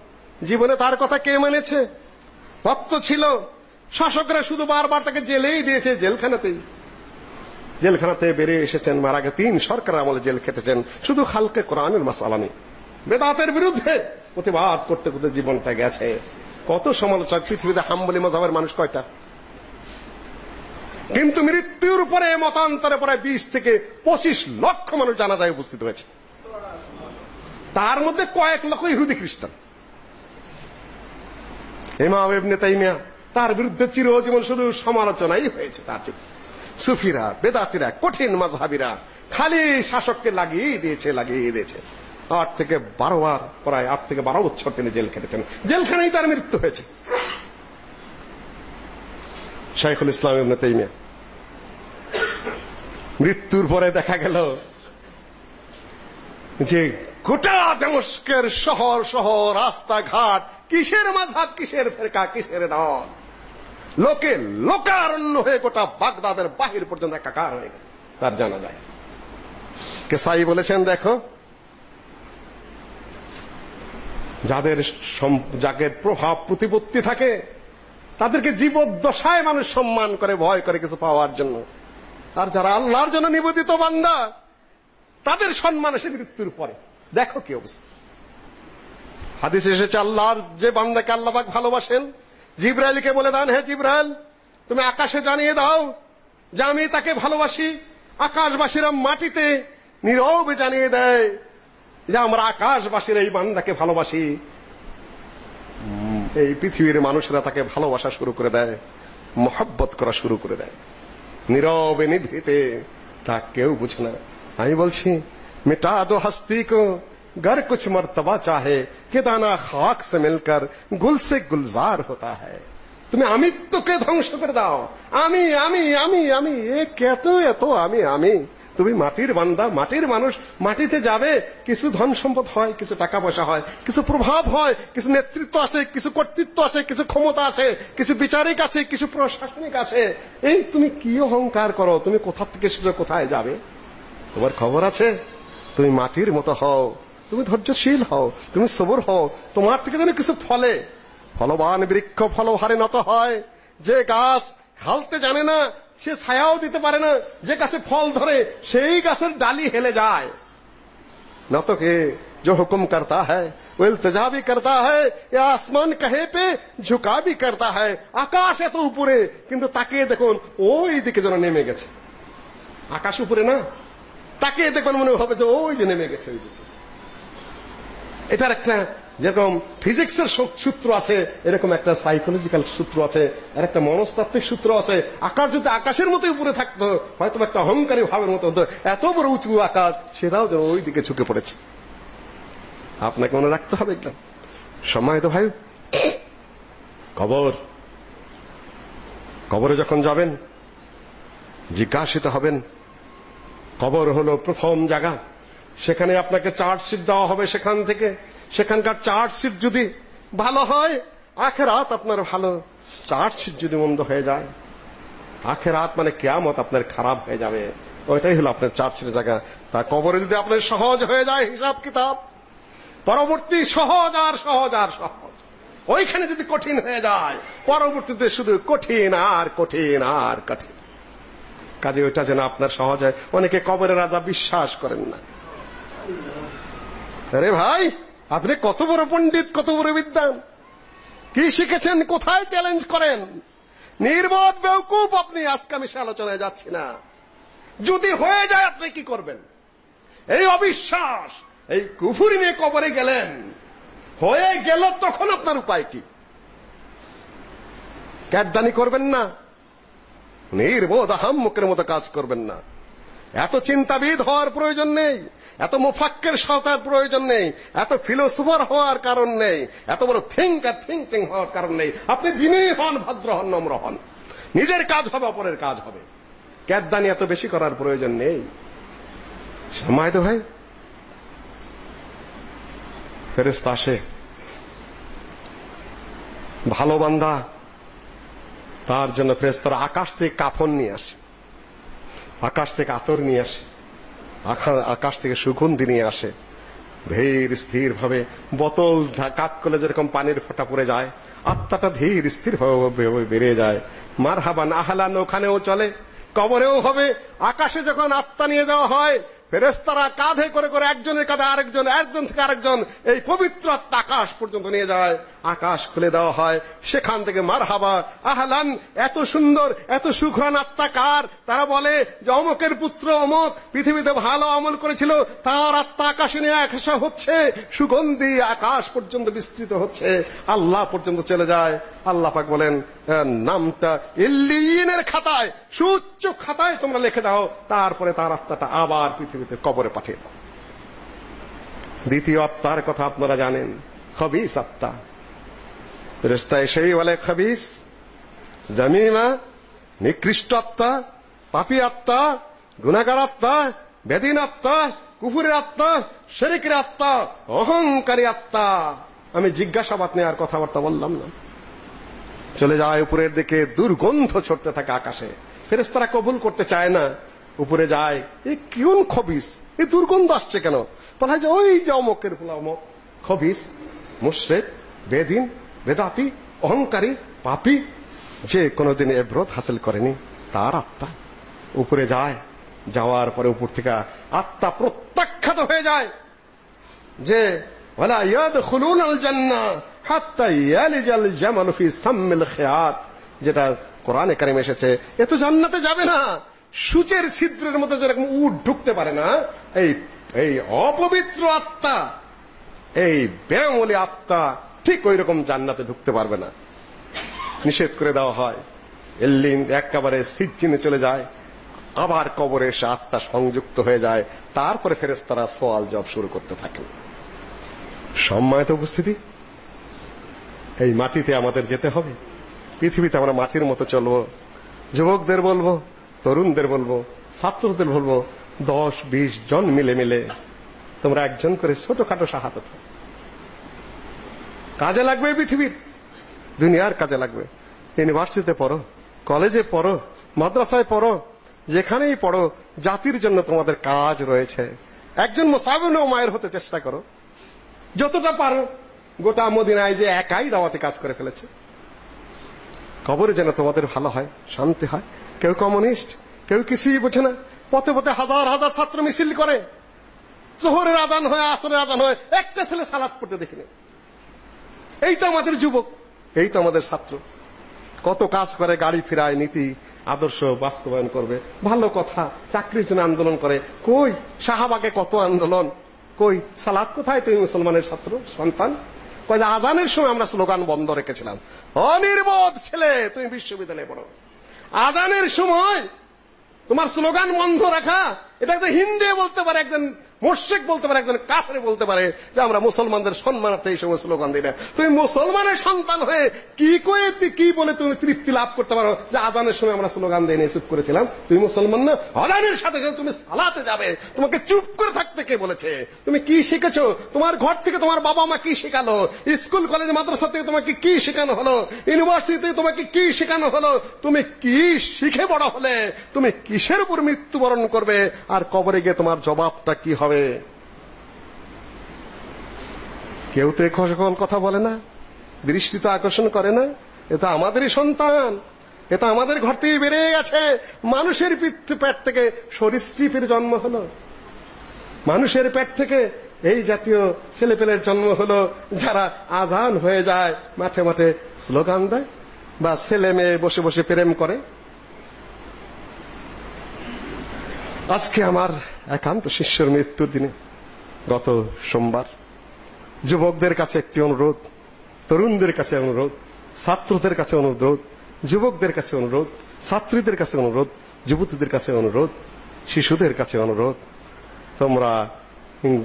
জীবনে তার কথা কে মেনেছে? ভক্ত ছিল, শাসকরা শুধু বারবার তাকে জেলেই দিয়েছে, জেলখানাতেই। জেলখানাতে বেরিয়ে এসেছেন, মারা গে তিন সরকার আমলে জেল খেটেছেন, শুধু খালকে কোরআনের মাসালা নেই। বেদাতের বিরুদ্ধে প্রতিবাদ করতে করতে জীবনটা গেছে। কত সমালোচক, পৃথিবীতে হাম্বলি মজাবের মানুষ কয়টা? কিন্তু মৃত্যুর পরে, মতান্তরে পরে বিশ থেকে পঁচিশ লক্ষ মানুষ জানা যায় উপস্থিত হয়েছে। তার মধ্যে কয়েক লক্ষ ইহুদি খ্রিস্টান। ইমাম ইবনে তাইমিয়া, তার বিরুদ্ধে চিরজীবন শুধু সমালোচনাই হয়েছে তার সুফিরা, বেদাতিরা, কঠিন মাযহাবিরা খালি শাসককে লাগিয়ে দিয়েছে লাগিয়ে দিয়েছে। আট থেকে বারো বার প্রায় আট থেকে বারো বছর তিনি জেল কেটেছেন জেলখানেই তার মৃত্যু হয়েছে। শাইখুল ইসলাম ইবনে তাইমিয়া। মৃত্যুর পরে দেখা গেল যে গোটা দামেস্কের শহর শহর, রাস্তাঘাট, কিসের মাঝহাব, কিসের ফেরকা, কিসের দল লোকে লোকারণ্য হয়ে গোটা বাগদাদের বাহির পর্যন্ত একাকার হয়ে গেছে। তার জানা যায়। কে সাই বলেছেন, দেখো যাদের যাদের প্রভাব প্রতিপত্তি থাকে, তাদেরকে জীবদ্দশায় মানুষ সম্মান করে, ভয় করে কিছু পাওয়ার জন্য। আর যারা আল্লাহর জন্য নিবেদিত বান্দা, তাদের সম্মান এসে মৃত্যুর পরে। দেখো কি অবস্থা। হাদিসে এসেছে, আল্লাহর যে বান্দাকে আল্লাহ ভালোবাসেন, জিব্রাইলকে বলে দেন, হে জিব্রাইল, তুমি আকাশে জানিয়ে দাও যে আমি তাকে ভালোবাসি। আকাশবাসীরা মাটিতে নীরবে জানিয়ে দেয়। যে আমরা আকাশবাসীর এই বান্দাকে ভালোবাসি এই পৃথিবীর মানুষেরা তাকে ভালোবাসা শুরু করে দেয় মহব্বত করা শুরু করে দেয় নীরবে নিভৃতে তা কেউ বুঝে না আমি বলছি মিটা দো হস্তি কো गर कुछ मर्तबा चाहे कि दाना खाक से मिलकर गुल से गुलजार होता है তুমি আমিত্বকে ধ্বংস করে দাও আমি আমি আমি আমি এ কত এত আমি আমি তুমি মাটির বান্দা, মাটির মানুষ, মাটিতে যাবে, কিছু ধন সম্পদ হয়, কিছু টাকা পয়সা হয়, কিছু প্রভাব হয়, কিছু নেতৃত্ব আছে কিছু কর্তৃত্ব আছে কিছু ক্ষমতা আছে কিছু বিচারিক আছে, কিছু প্রশাসনিক আছে। এই তুমি কি অহংকার করো? তুমি কোথা থেকে সেটা কোথায় যাবে? তোমার খবর আছে? তুমি মাটির মতো হও, তুমি ধৈর্যশীল হও, তুমি সবর হও, তোমার থেকে যেন কিছু ফলে। ফলবান বৃক্ষ ফলহারে নত হয়, যে গাছ হালতে জানে না সে ছায়াও দিতে পারে না যে গাছে ফল ধরে সেই গাছের ডালি হেলে যায় নত কে जो हुक्म करता है वो इल्तजा भी करता है या आसमान कहे पे झुका भी करता है আকাশ এত উপরে কিন্তু তাকিয়ে দেখুন ওই দিকে যেন নেমে গেছে আকাশ উপরে না তাকিয়ে দেখবেন মনে হবে যে ওই যে নেমে গেছে ওই দিকে এটার একটা যেরকম ফিজিক্সের সূত্র আছে, এরকম একটা সাইকোলজিক্যাল সূত্র আছে, আর একটা মনস্তাত্ত্বিক সূত্র আছে। আকাশ যদি আকাশের মতোই উপরে থাকতো হয়তো একটা অহংকারী ভাবের মতো হতো। এত বড় উঁচু আকাশ, সেটাও যেন ওই দিকে ঝুঁকে পড়েছে। আপনাকে মনে রাখতে হবে একদম সময় তো ভাই। কবর। কবরে যখন যাবেন, জিজ্ঞাসিত হবেন, কবর হলো প্রথম জায়গা। সেখানে আপনাকে চার্জশিট দেওয়া হবে সেখান থেকে। সেখানকার চার্জশিট যদি ভালো হয় আখেরাত আপনার ভালো। চার্জশিট যদি মন্দ হয়ে যায় আখেরাত মানে কেয়ামত আপনার খারাপ হয়ে যাবে। ওইটাই হলো আপনার চার্জশিটের জায়গা। তা কবরে যদি আপনার সহজ হয়ে যায়, হিসাব কিতাব। পরবর্তী সহজ আর সহজ আর সহজ। ওইখানে যদি কঠিন হয়ে যায়, পরবর্তীতে শুধু কঠিন আর কঠিন আর কঠিন। কাজে ওইটা যেন আপনার সহজ হয়। অনেকে কবরের রাজা বিশ্বাস করেন না। আরে ভাই আপনি কত বড় পণ্ডিত, কত বড় বিদ্যান কি শিখেছেন, কোথায় চ্যালেঞ্জ করেন? নির্বোধ বেউকুফ আপনি, আজকে আমি সে আলোচনায় যাচ্ছি না। যদি হয়ে যায়, আপনি কি করবেন? এই অবিশ্বাস, এই কুফুরি নিয়ে কবরে গেলেন। হয়ে গেল তখন আপনার উপায় কি? ক্যাটদানি করবেন না। নির্বোধ আহাম্মকের মতো কাজ করবেন না। এত চিন্তাবিদ হওয়ার প্রয়োজন নেই, এত মুফাক্কের সতার প্রয়োজন নেই, এত ফিলোসফার হওয়ার কারণ নেই, এত বড় থিঙ্কার থিঙ্কিং হওয়ার কারণ নেই। আপনি বিনয়ী হন, ভদ্র হন, নম্র হন। নিজের কাজ হবে, অপরের কাজ হবে। ক্যাদদানি এত বেশি করার প্রয়োজন নেই। সময় তো ভাই। ফেরেস্তা আসে। ভালো বান্দা, তার জন্য ফেরেস্তারা আকাশ থেকে কাফন নিয়ে আসে। আকাশ থেকে আতর নিয়ে আসে। আকাশ থেকে সুগন্ধি নিয়ে আসে। ধীর স্থির ভাবে বোতল কাত করলে যেরকম পানির ফোঁটা পড়ে যায়, আত্মাটা ধীর স্থির বেড়ে যায়। মার হাবান আহলান ওখানেও চলে। কবরেও হবে। আকাশে যখন আত্মা নিয়ে যাওয়া হয় ফেরেস্তারা কাঁধে করে করে একজনের কাঁধে আরেকজন, একজন থেকে আরেকজন এই পবিত্র আত্মা আকাশ পর্যন্ত নিয়ে যায়। আকাশ খুলে দেওয়া হয়। সেখান থেকে মার হাবা আহলান, এত সুন্দর, এত সুখান আত্মা কার? তারা বলে, যে অমকের পুত্র অমক, পৃথিবীতে ভালো আমল করেছিল, তার আত্মা আকাশে নিয়ে আকাশা হচ্ছে, সুগন্ধি আকাশ পর্যন্ত বিস্তৃত হচ্ছে, আল্লাহ পর্যন্ত চলে যায়। আল্লাহ পাক বলেন নামটা ইল্লিনের খাতায় সুচ্চ খাতায় তোমরা লিখে দাও, তারপরে তার আত্মাটা আবার পৃথিবীতে কবরে পাঠিয়ে দাও। দ্বিতীয় আত্মার কথা আপনারা জানেন, খবিস আত্মা। ফেরেস্তা এসেই বলে, খবিস, জামিমা নিকৃষ্ট আত্মা পাপী আত্মা গুণাগার আত্মা বেদিন আত্মা কুফুরের আত্মা শেরিকের আত্মা অহংকারী আত্মা আমি জিজ্ঞাসাবাদ নিয়ে আর কথাবার্তা বললাম না। চলে যায় উপরের দিকে, দুর্গন্ধ ছড়তে থাকে আকাশে। ফেরেস্তারা কবুল করতে চায় না। উপরে যায়, এ কিউন খবিস? এ দুর্গন্ধ আসছে কেন? বলা যে ওই যে অমকের ফুলা অমক খবিস, মুশ্রেক, বেদিন বেদাতি, অহংকারী, পাপি, যে কোনোদিন এব্রত হাসিল করেনি, তার আত্মা উপরে যায়, যাওয়ার পরে উপর থেকে আত্মা প্রত্যাখ্যাত হয়ে যায়। যে, ওয়ালা ইয়াদখুলুন আল জান্নাহ হাত্তা ইয়ালিজাল জামালু ফি সাম্মিল খিয়াত। যেটা কোরআনে কারিমে এসেছে, এ তো জান্নাতে যাবে না। সূচের ছিদ্রের মধ্যে যেরকম উট ঢুকতে পারে না, এই এই অপবিত্র আত্মা, এই ব্যামলি আত্মা ঠিক ওই রকম জান্নাতে ঢুকতে পারবে না। নিষেধ করে দেওয়া হয়। এল্লিন একেবারে সিজ্জিনে চলে যায়। আবার কবরে এসে আত্মা সংযুক্ত হয়ে যায়। তারপরে ফেরেশতারা সোয়াল জব শুরু করতে থাকেন সম্মানিত উপস্থিতি, এই মাটিতে আমাদের যেতে হবে। পৃথিবীতে আমরা মাটির মতো চলবো। যুবকদের বলব, তরুণদের বলব, ছাত্রদের বলব, দশ, বিশ জন মিলে মিলে তোমরা একজন করে ছোটখাটো সাহায্য কাজে লাগবে পৃথিবীর। দুনিয়ার কাজে লাগবে। ইউনিভার্সিটিতে পড়ো, কলেজে পড়ো, মাদ্রাসায় পড়ো, যেখানেই পড়ো, জাতির জন্য তোমাদের কাজ রয়েছে। একজন মোসাবিন মায়ের হতে চেষ্টা করো। যতটা পারো, গোটা মদিনায় যে একাই দাওয়াতে কাজ করে ফেলেছে। কবরে যেন তোমাদের ভালো হয়, শান্তি হয়। কেউ কমিউনিস্ট, কেউ কিছুই বোঝে না। পথে পথে হাজার হাজার ছাত্র মিছিল করে। জোহরের আজান হয়, আসরের আজান হয়। একটা ছেলে সালাদ পড়তে দেখিনি এই তো আমাদের যুবক। এই তো আমাদের ছাত্র। কত কাজ করে, গাড়ি ফিরায়, নীতি, আদর্শ বাস্তবায়ন করবে। ভালো কথা, চাকরির জন্য আন্দোলন করে। কই, শাহবাগে কত আন্দোলন? কই, সালাদ কোথায় তুমি মুসলমানের ছাত্র, সন্তান? কয় আজানের সময় আমরা স্লোগান বন্ধ রেখেছিলাম। অনির্বোধ ছেলে, তুমি বিশ্ববিদ্যালয়ে পড়ো। আজানের সময় তোমার স্লোগান বন্ধ রাখা, এটা একজন হিন্দু বলতে পারে একজন মোর্শেক বলতে পারে, একজন কাফরে বলতে পারে যে আমরা মুসলমানদের সম্মানার্থে এই সময় স্লোগান দিই না। তুমি মুসলমানের সন্তান হয়ে কি করে কি বলে তুমি তৃপ্তি লাভ করতে পারো? যে আজানের সময় আমরা স্লোগান দিয়ে নিয়ে চুপ করেছিলাম। তুমি মুসলমান না? আজানের সাথে সাথে তুমি সালাতে যাবে, তোমাকে চুপ করে থাকতে কে বলেছে, তুমি কি শিখেছো? তোমার ঘর থেকে তোমার বাবা মা কি শেখালো? স্কুল, কলেজ, মাদ্রাসা থেকে তোমাকে কি শেখানো হলো? ইউনিভার্সিটি তোমাকে কি শেখানো হলো? তুমি কি শিখে বড় হলে? তুমি কিসের উপর মৃত্যুবরণ করবে? আর কবরে গিয়ে তোমার জবাবটা কি হবে? কেউ তো সকল কথা বলে না, দৃষ্টি তো আকর্ষণ করে না। এটা আমাদেরই সন্তান এটা আমাদের ঘর থেকে বেড়ে গেছে। মানুষের পেট থেকে সরীসৃপের জন্ম হলো। মানুষের পেট থেকে এই জাতীয় ছেলেপেলের জন্ম হলো যারা আজান হয়ে যায়, মাঠে মাঠে স্লোগান দেয় বা ছেলে মেয়ে বসে বসে প্রেম করে। আজকে আমার একান্ত শিষ্যর মৃত্যুর দিনে, গত সোমবার, যুবকদের কাছে একটি অনুরোধ, তরুণদের কাছে অনুরোধ, ছাত্রদের কাছে অনুরোধ, যুবকদের কাছে অনুরোধ, ছাত্রীদের কাছে অনুরোধ, যুবতীদের কাছে অনুরোধ, শিশুদের কাছে অনুরোধ তোমরা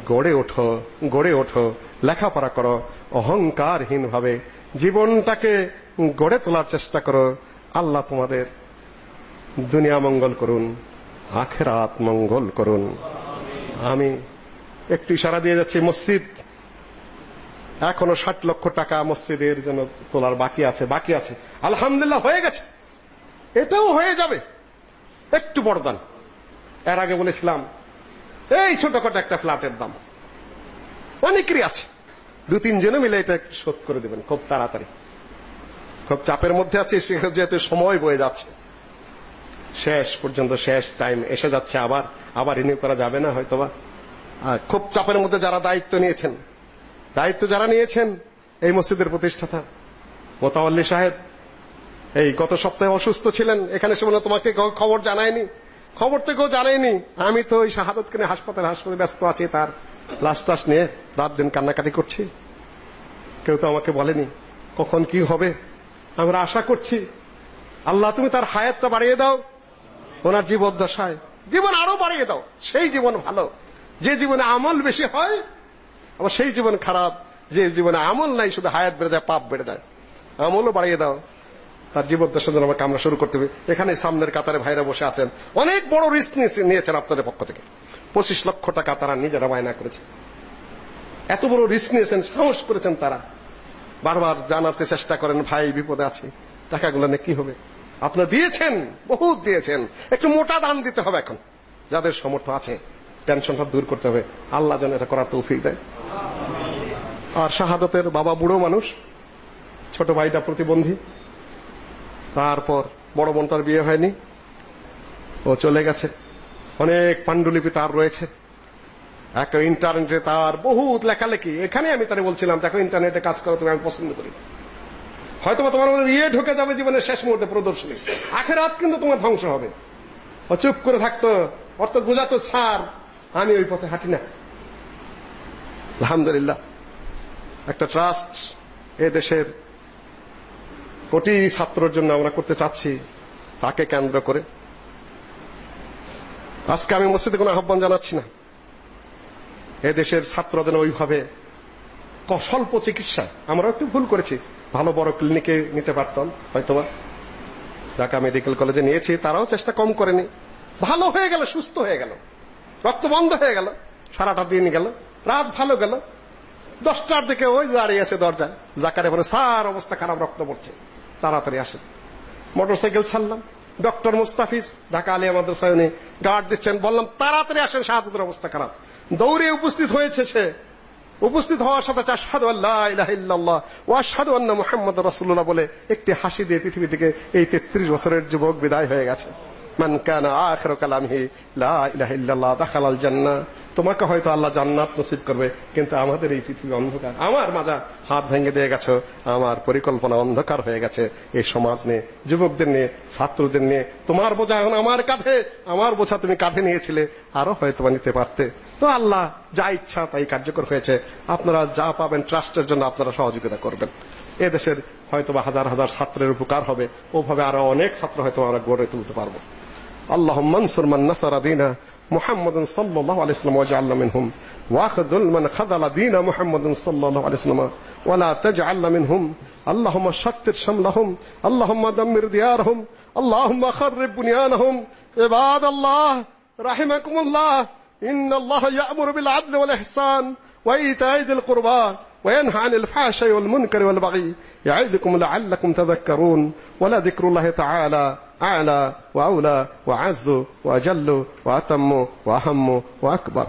গড়ে ওঠো গড়ে ওঠো, লেখাপড়া করো অহংকারহীন ভাবে জীবনটাকে গড়ে তোলার চেষ্টা করো। আল্লাহ তোমাদের দুনিয়া মঙ্গল করুন, আখেরাত মঙ্গল করুন। আমি একটু ইশারা দিয়ে যাচ্ছি, মসজিদ। এখনও ষাট লক্ষ টাকা মসজিদের জন্য তোলার বাকি আছে বাকি আছে। আলহামদুলিল্লাহ হয়ে গেছে। এটাও হয়ে যাবে। একটু বড়দান। এর আগে বলেছিলাম এই ছোটখাটো একটা ফ্ল্যাটের দাম। অনেকেরই আছে। দু, তিনজনে মিলে এটা শোধ করে দেবেন খুব তাড়াতাড়ি। খুব চাপের মধ্যে আছে যেহেতু সময় বয়ে যাচ্ছে। শেষ পর্যন্ত শেষ টাইম এসে যাচ্ছে আবার আবার রিনিউ করা যাবে না হয়তোবা। খুব চাপের মধ্যে যারা দায়িত্ব নিয়েছেন, দায়িত্ব যারা নিয়েছেন, এই মসজিদের প্রতিষ্ঠাতা মোতাওয়াল্লি সাহেব, এই গত সপ্তাহে অসুস্থ ছিলেন, এখানে সে তোমাকে খবর জানায়নি। খবর তো কেউ জানায়নি আমি তো ওই শাহাদতকে নিয়ে হাসপাতালে হাসপাতালে ব্যস্ত আছি, তার লাশ টাস নিয়ে রাত দিন কান্নাকাটি করছি। কেউ তো আমাকে বলেনি। কখন কি হবে? আমরা আশা করছি। আল্লাহ, তুমি তার হায়াতটা বাড়িয়ে দাও, ওনার জীবদ্দশায়। জীবন আরও বাড়িয়ে দাও। সেই জীবন ভালো। যে জীবনে আমল বেশি হয়, আবার সেই জীবন খারাপ। যে জীবনে আমল নাই, শুধু হায়াত বেড়ে যায়, পাপ বেড়ে যায়। আমলও বাড়িয়ে দাও। তার জীবদ্দশা যেন আমাকে আমরা শুরু করতে হবে। এখানে সামনের কাতারে ভাইরা বসে আছেন। অনেক বড় রিস্ক নিয়েছেন আপনাদের পক্ষ থেকে। পঁচিশ লক্ষ টাকা তারা নিজেরা বায়না করেছে। এত বড় রিস্ক নিয়েছেন, সাহস করেছেন তারা। বারবার জানাতে চেষ্টা করেন, ভাই, বিপদে আছে। টাকাগুলো নিয়ে কি হবে? আপনারা দিয়েছেন, বহুত দিয়েছেন। একটু মোটা দান দিতে হবে এখন। যাদের সমর্থ আছে, টেনশনটা দূর করতে হবে। আল্লাহ যেন এটা করার তৌফিক দেয়। আর শাহাদতের বাবা বুড়ো মানুষ, ছোট ভাইটা প্রতিবন্ধী। তারপর বড় বোনটার বিয়ে হয়নি। ও চলে গেছে। অনেক পাণ্ডুলিপি তার রয়েছে। এক ইন্টারনেটে তার বহুত লেখালেখি। এখানে আমি তারে বলছিলাম, দেখো ইন্টারনেটে কাজ করো, তুমি আমি পছন্দ করি। হয়তো তোমার মধ্যে ইয়ে ঢুকে যাবে জীবনের শেষ মুহূর্তে প্রদর্শনী। আখের আখেরাত কিন্তু তোমার ধ্বংস হবে। ও চুপ করে থাকতো। অর্থাৎ বোঝাতো স্যার, আমি ওই পথে হাঁটি না। আলহামদুলিল্লাহ। একটা ট্রাস্ট এ দেশের কোটি ছাত্রর জন্য আমরা করতে চাচ্ছি, তাকে কেন্দ্র করে। আজকে আমি মসজিদে কোনো আহ্বান জানাচ্ছি না। এ দেশের ছাত্রদের ওইভাবে স্বল্প চিকিৎসা। আমরা একটু ভুল করেছি। ভালো বড় ক্লিনিকে নিতে পারতাম, হয়তোবা। ঢাকা মেডিকেল কলেজে নিয়েছি, তারাও চেষ্টা কম করেনি। ভালো হয়ে গেল, সুস্থ হয়ে গেল। রক্ত বন্ধ হয়ে গেল, সারাটা দিন গেল, রাত ভালো গেল। দশটার দিকে ওই দাঁড়িয়ে আছে দরজায়। জাকারে বলে সার অবস্থা খারাপ, রক্ত পড়ছে। তাড়াতাড়ি আসেন। মোটরসাইকেল ছাড়লাম। ডক্টর মুস্তাফিজ ঢাকা আলিয়া মাদ্রাসায় উনি গার্ড দিচ্ছেন। বললাম, তাড়াতাড়ি আসেন, শাহাদতের অবস্থা খারাপ। দৌড়ে উপস্থিত হয়েছে সে। উপস্থিত হওয়ার সাথে আশহাদু আল্লাহ ইলাহা ইল্লাল্লাহ আন্না মুহাম্মাদুর বলে একটি হাসি দিয়ে পৃথিবী থেকে এই 33 বছরের যুবক বিদায় হয়ে গেছে। মান কানা আখিরু কালামিহি, লা ইলাহা ইল্লাল্লাহ জান্নাহ। তোমাকে হয়তো আল্লাহ জান্নাত নসিব করবে, কিন্তু আমাদের এই পৃথিবী অন্ধকার। আমার মাজা হাত ভেঙে দিয়ে গেছো, আমার পরিকল্পনা অন্ধকার হয়ে গেছে। এই সমাজ নিয়ে, যুবকদের নিয়ে, ছাত্রদের নিয়ে, তোমার বোঝা এখন আমার কাঁধে, আমার বোঝা তুমি কাঁধে নিয়েছিলে, আরও হয়তো নিতে পারতে। তো আল্লাহ যা ইচ্ছা তাই কার্যকর হয়েছে। আপনারা যা পাবেন ট্রাস্টের জন্য আপনারা সহযোগিতা করবেন। এ দেশের হয়তো হাজার হাজার ছাত্রের উপকার হবে। ওভাবে আরও অনেক ছাত্র হয়তো আমরা গড়ে তুলতে পারব। اللهم انصر من نصر دين محمد صلى الله عليه وسلم واجعلنا منهم. واخذل من خذل دين محمد صلى الله عليه وسلم. ولا تجعلنا منهم. اللهم شتت شملهم. اللهم دمر ديارهم. اللهم خرب بنيانهم. عباد الله رحمكم الله. إن الله يأمر بالعدل والإحسان وإيتاء ذي القربى وينهى عن الفحشاء والمنكر والبغي. يعظكم لعلكم تذكرون. ولا ذكر الله تعالى. أعلى وأولى وأعز وأجل وأتم وأهم وأكبر.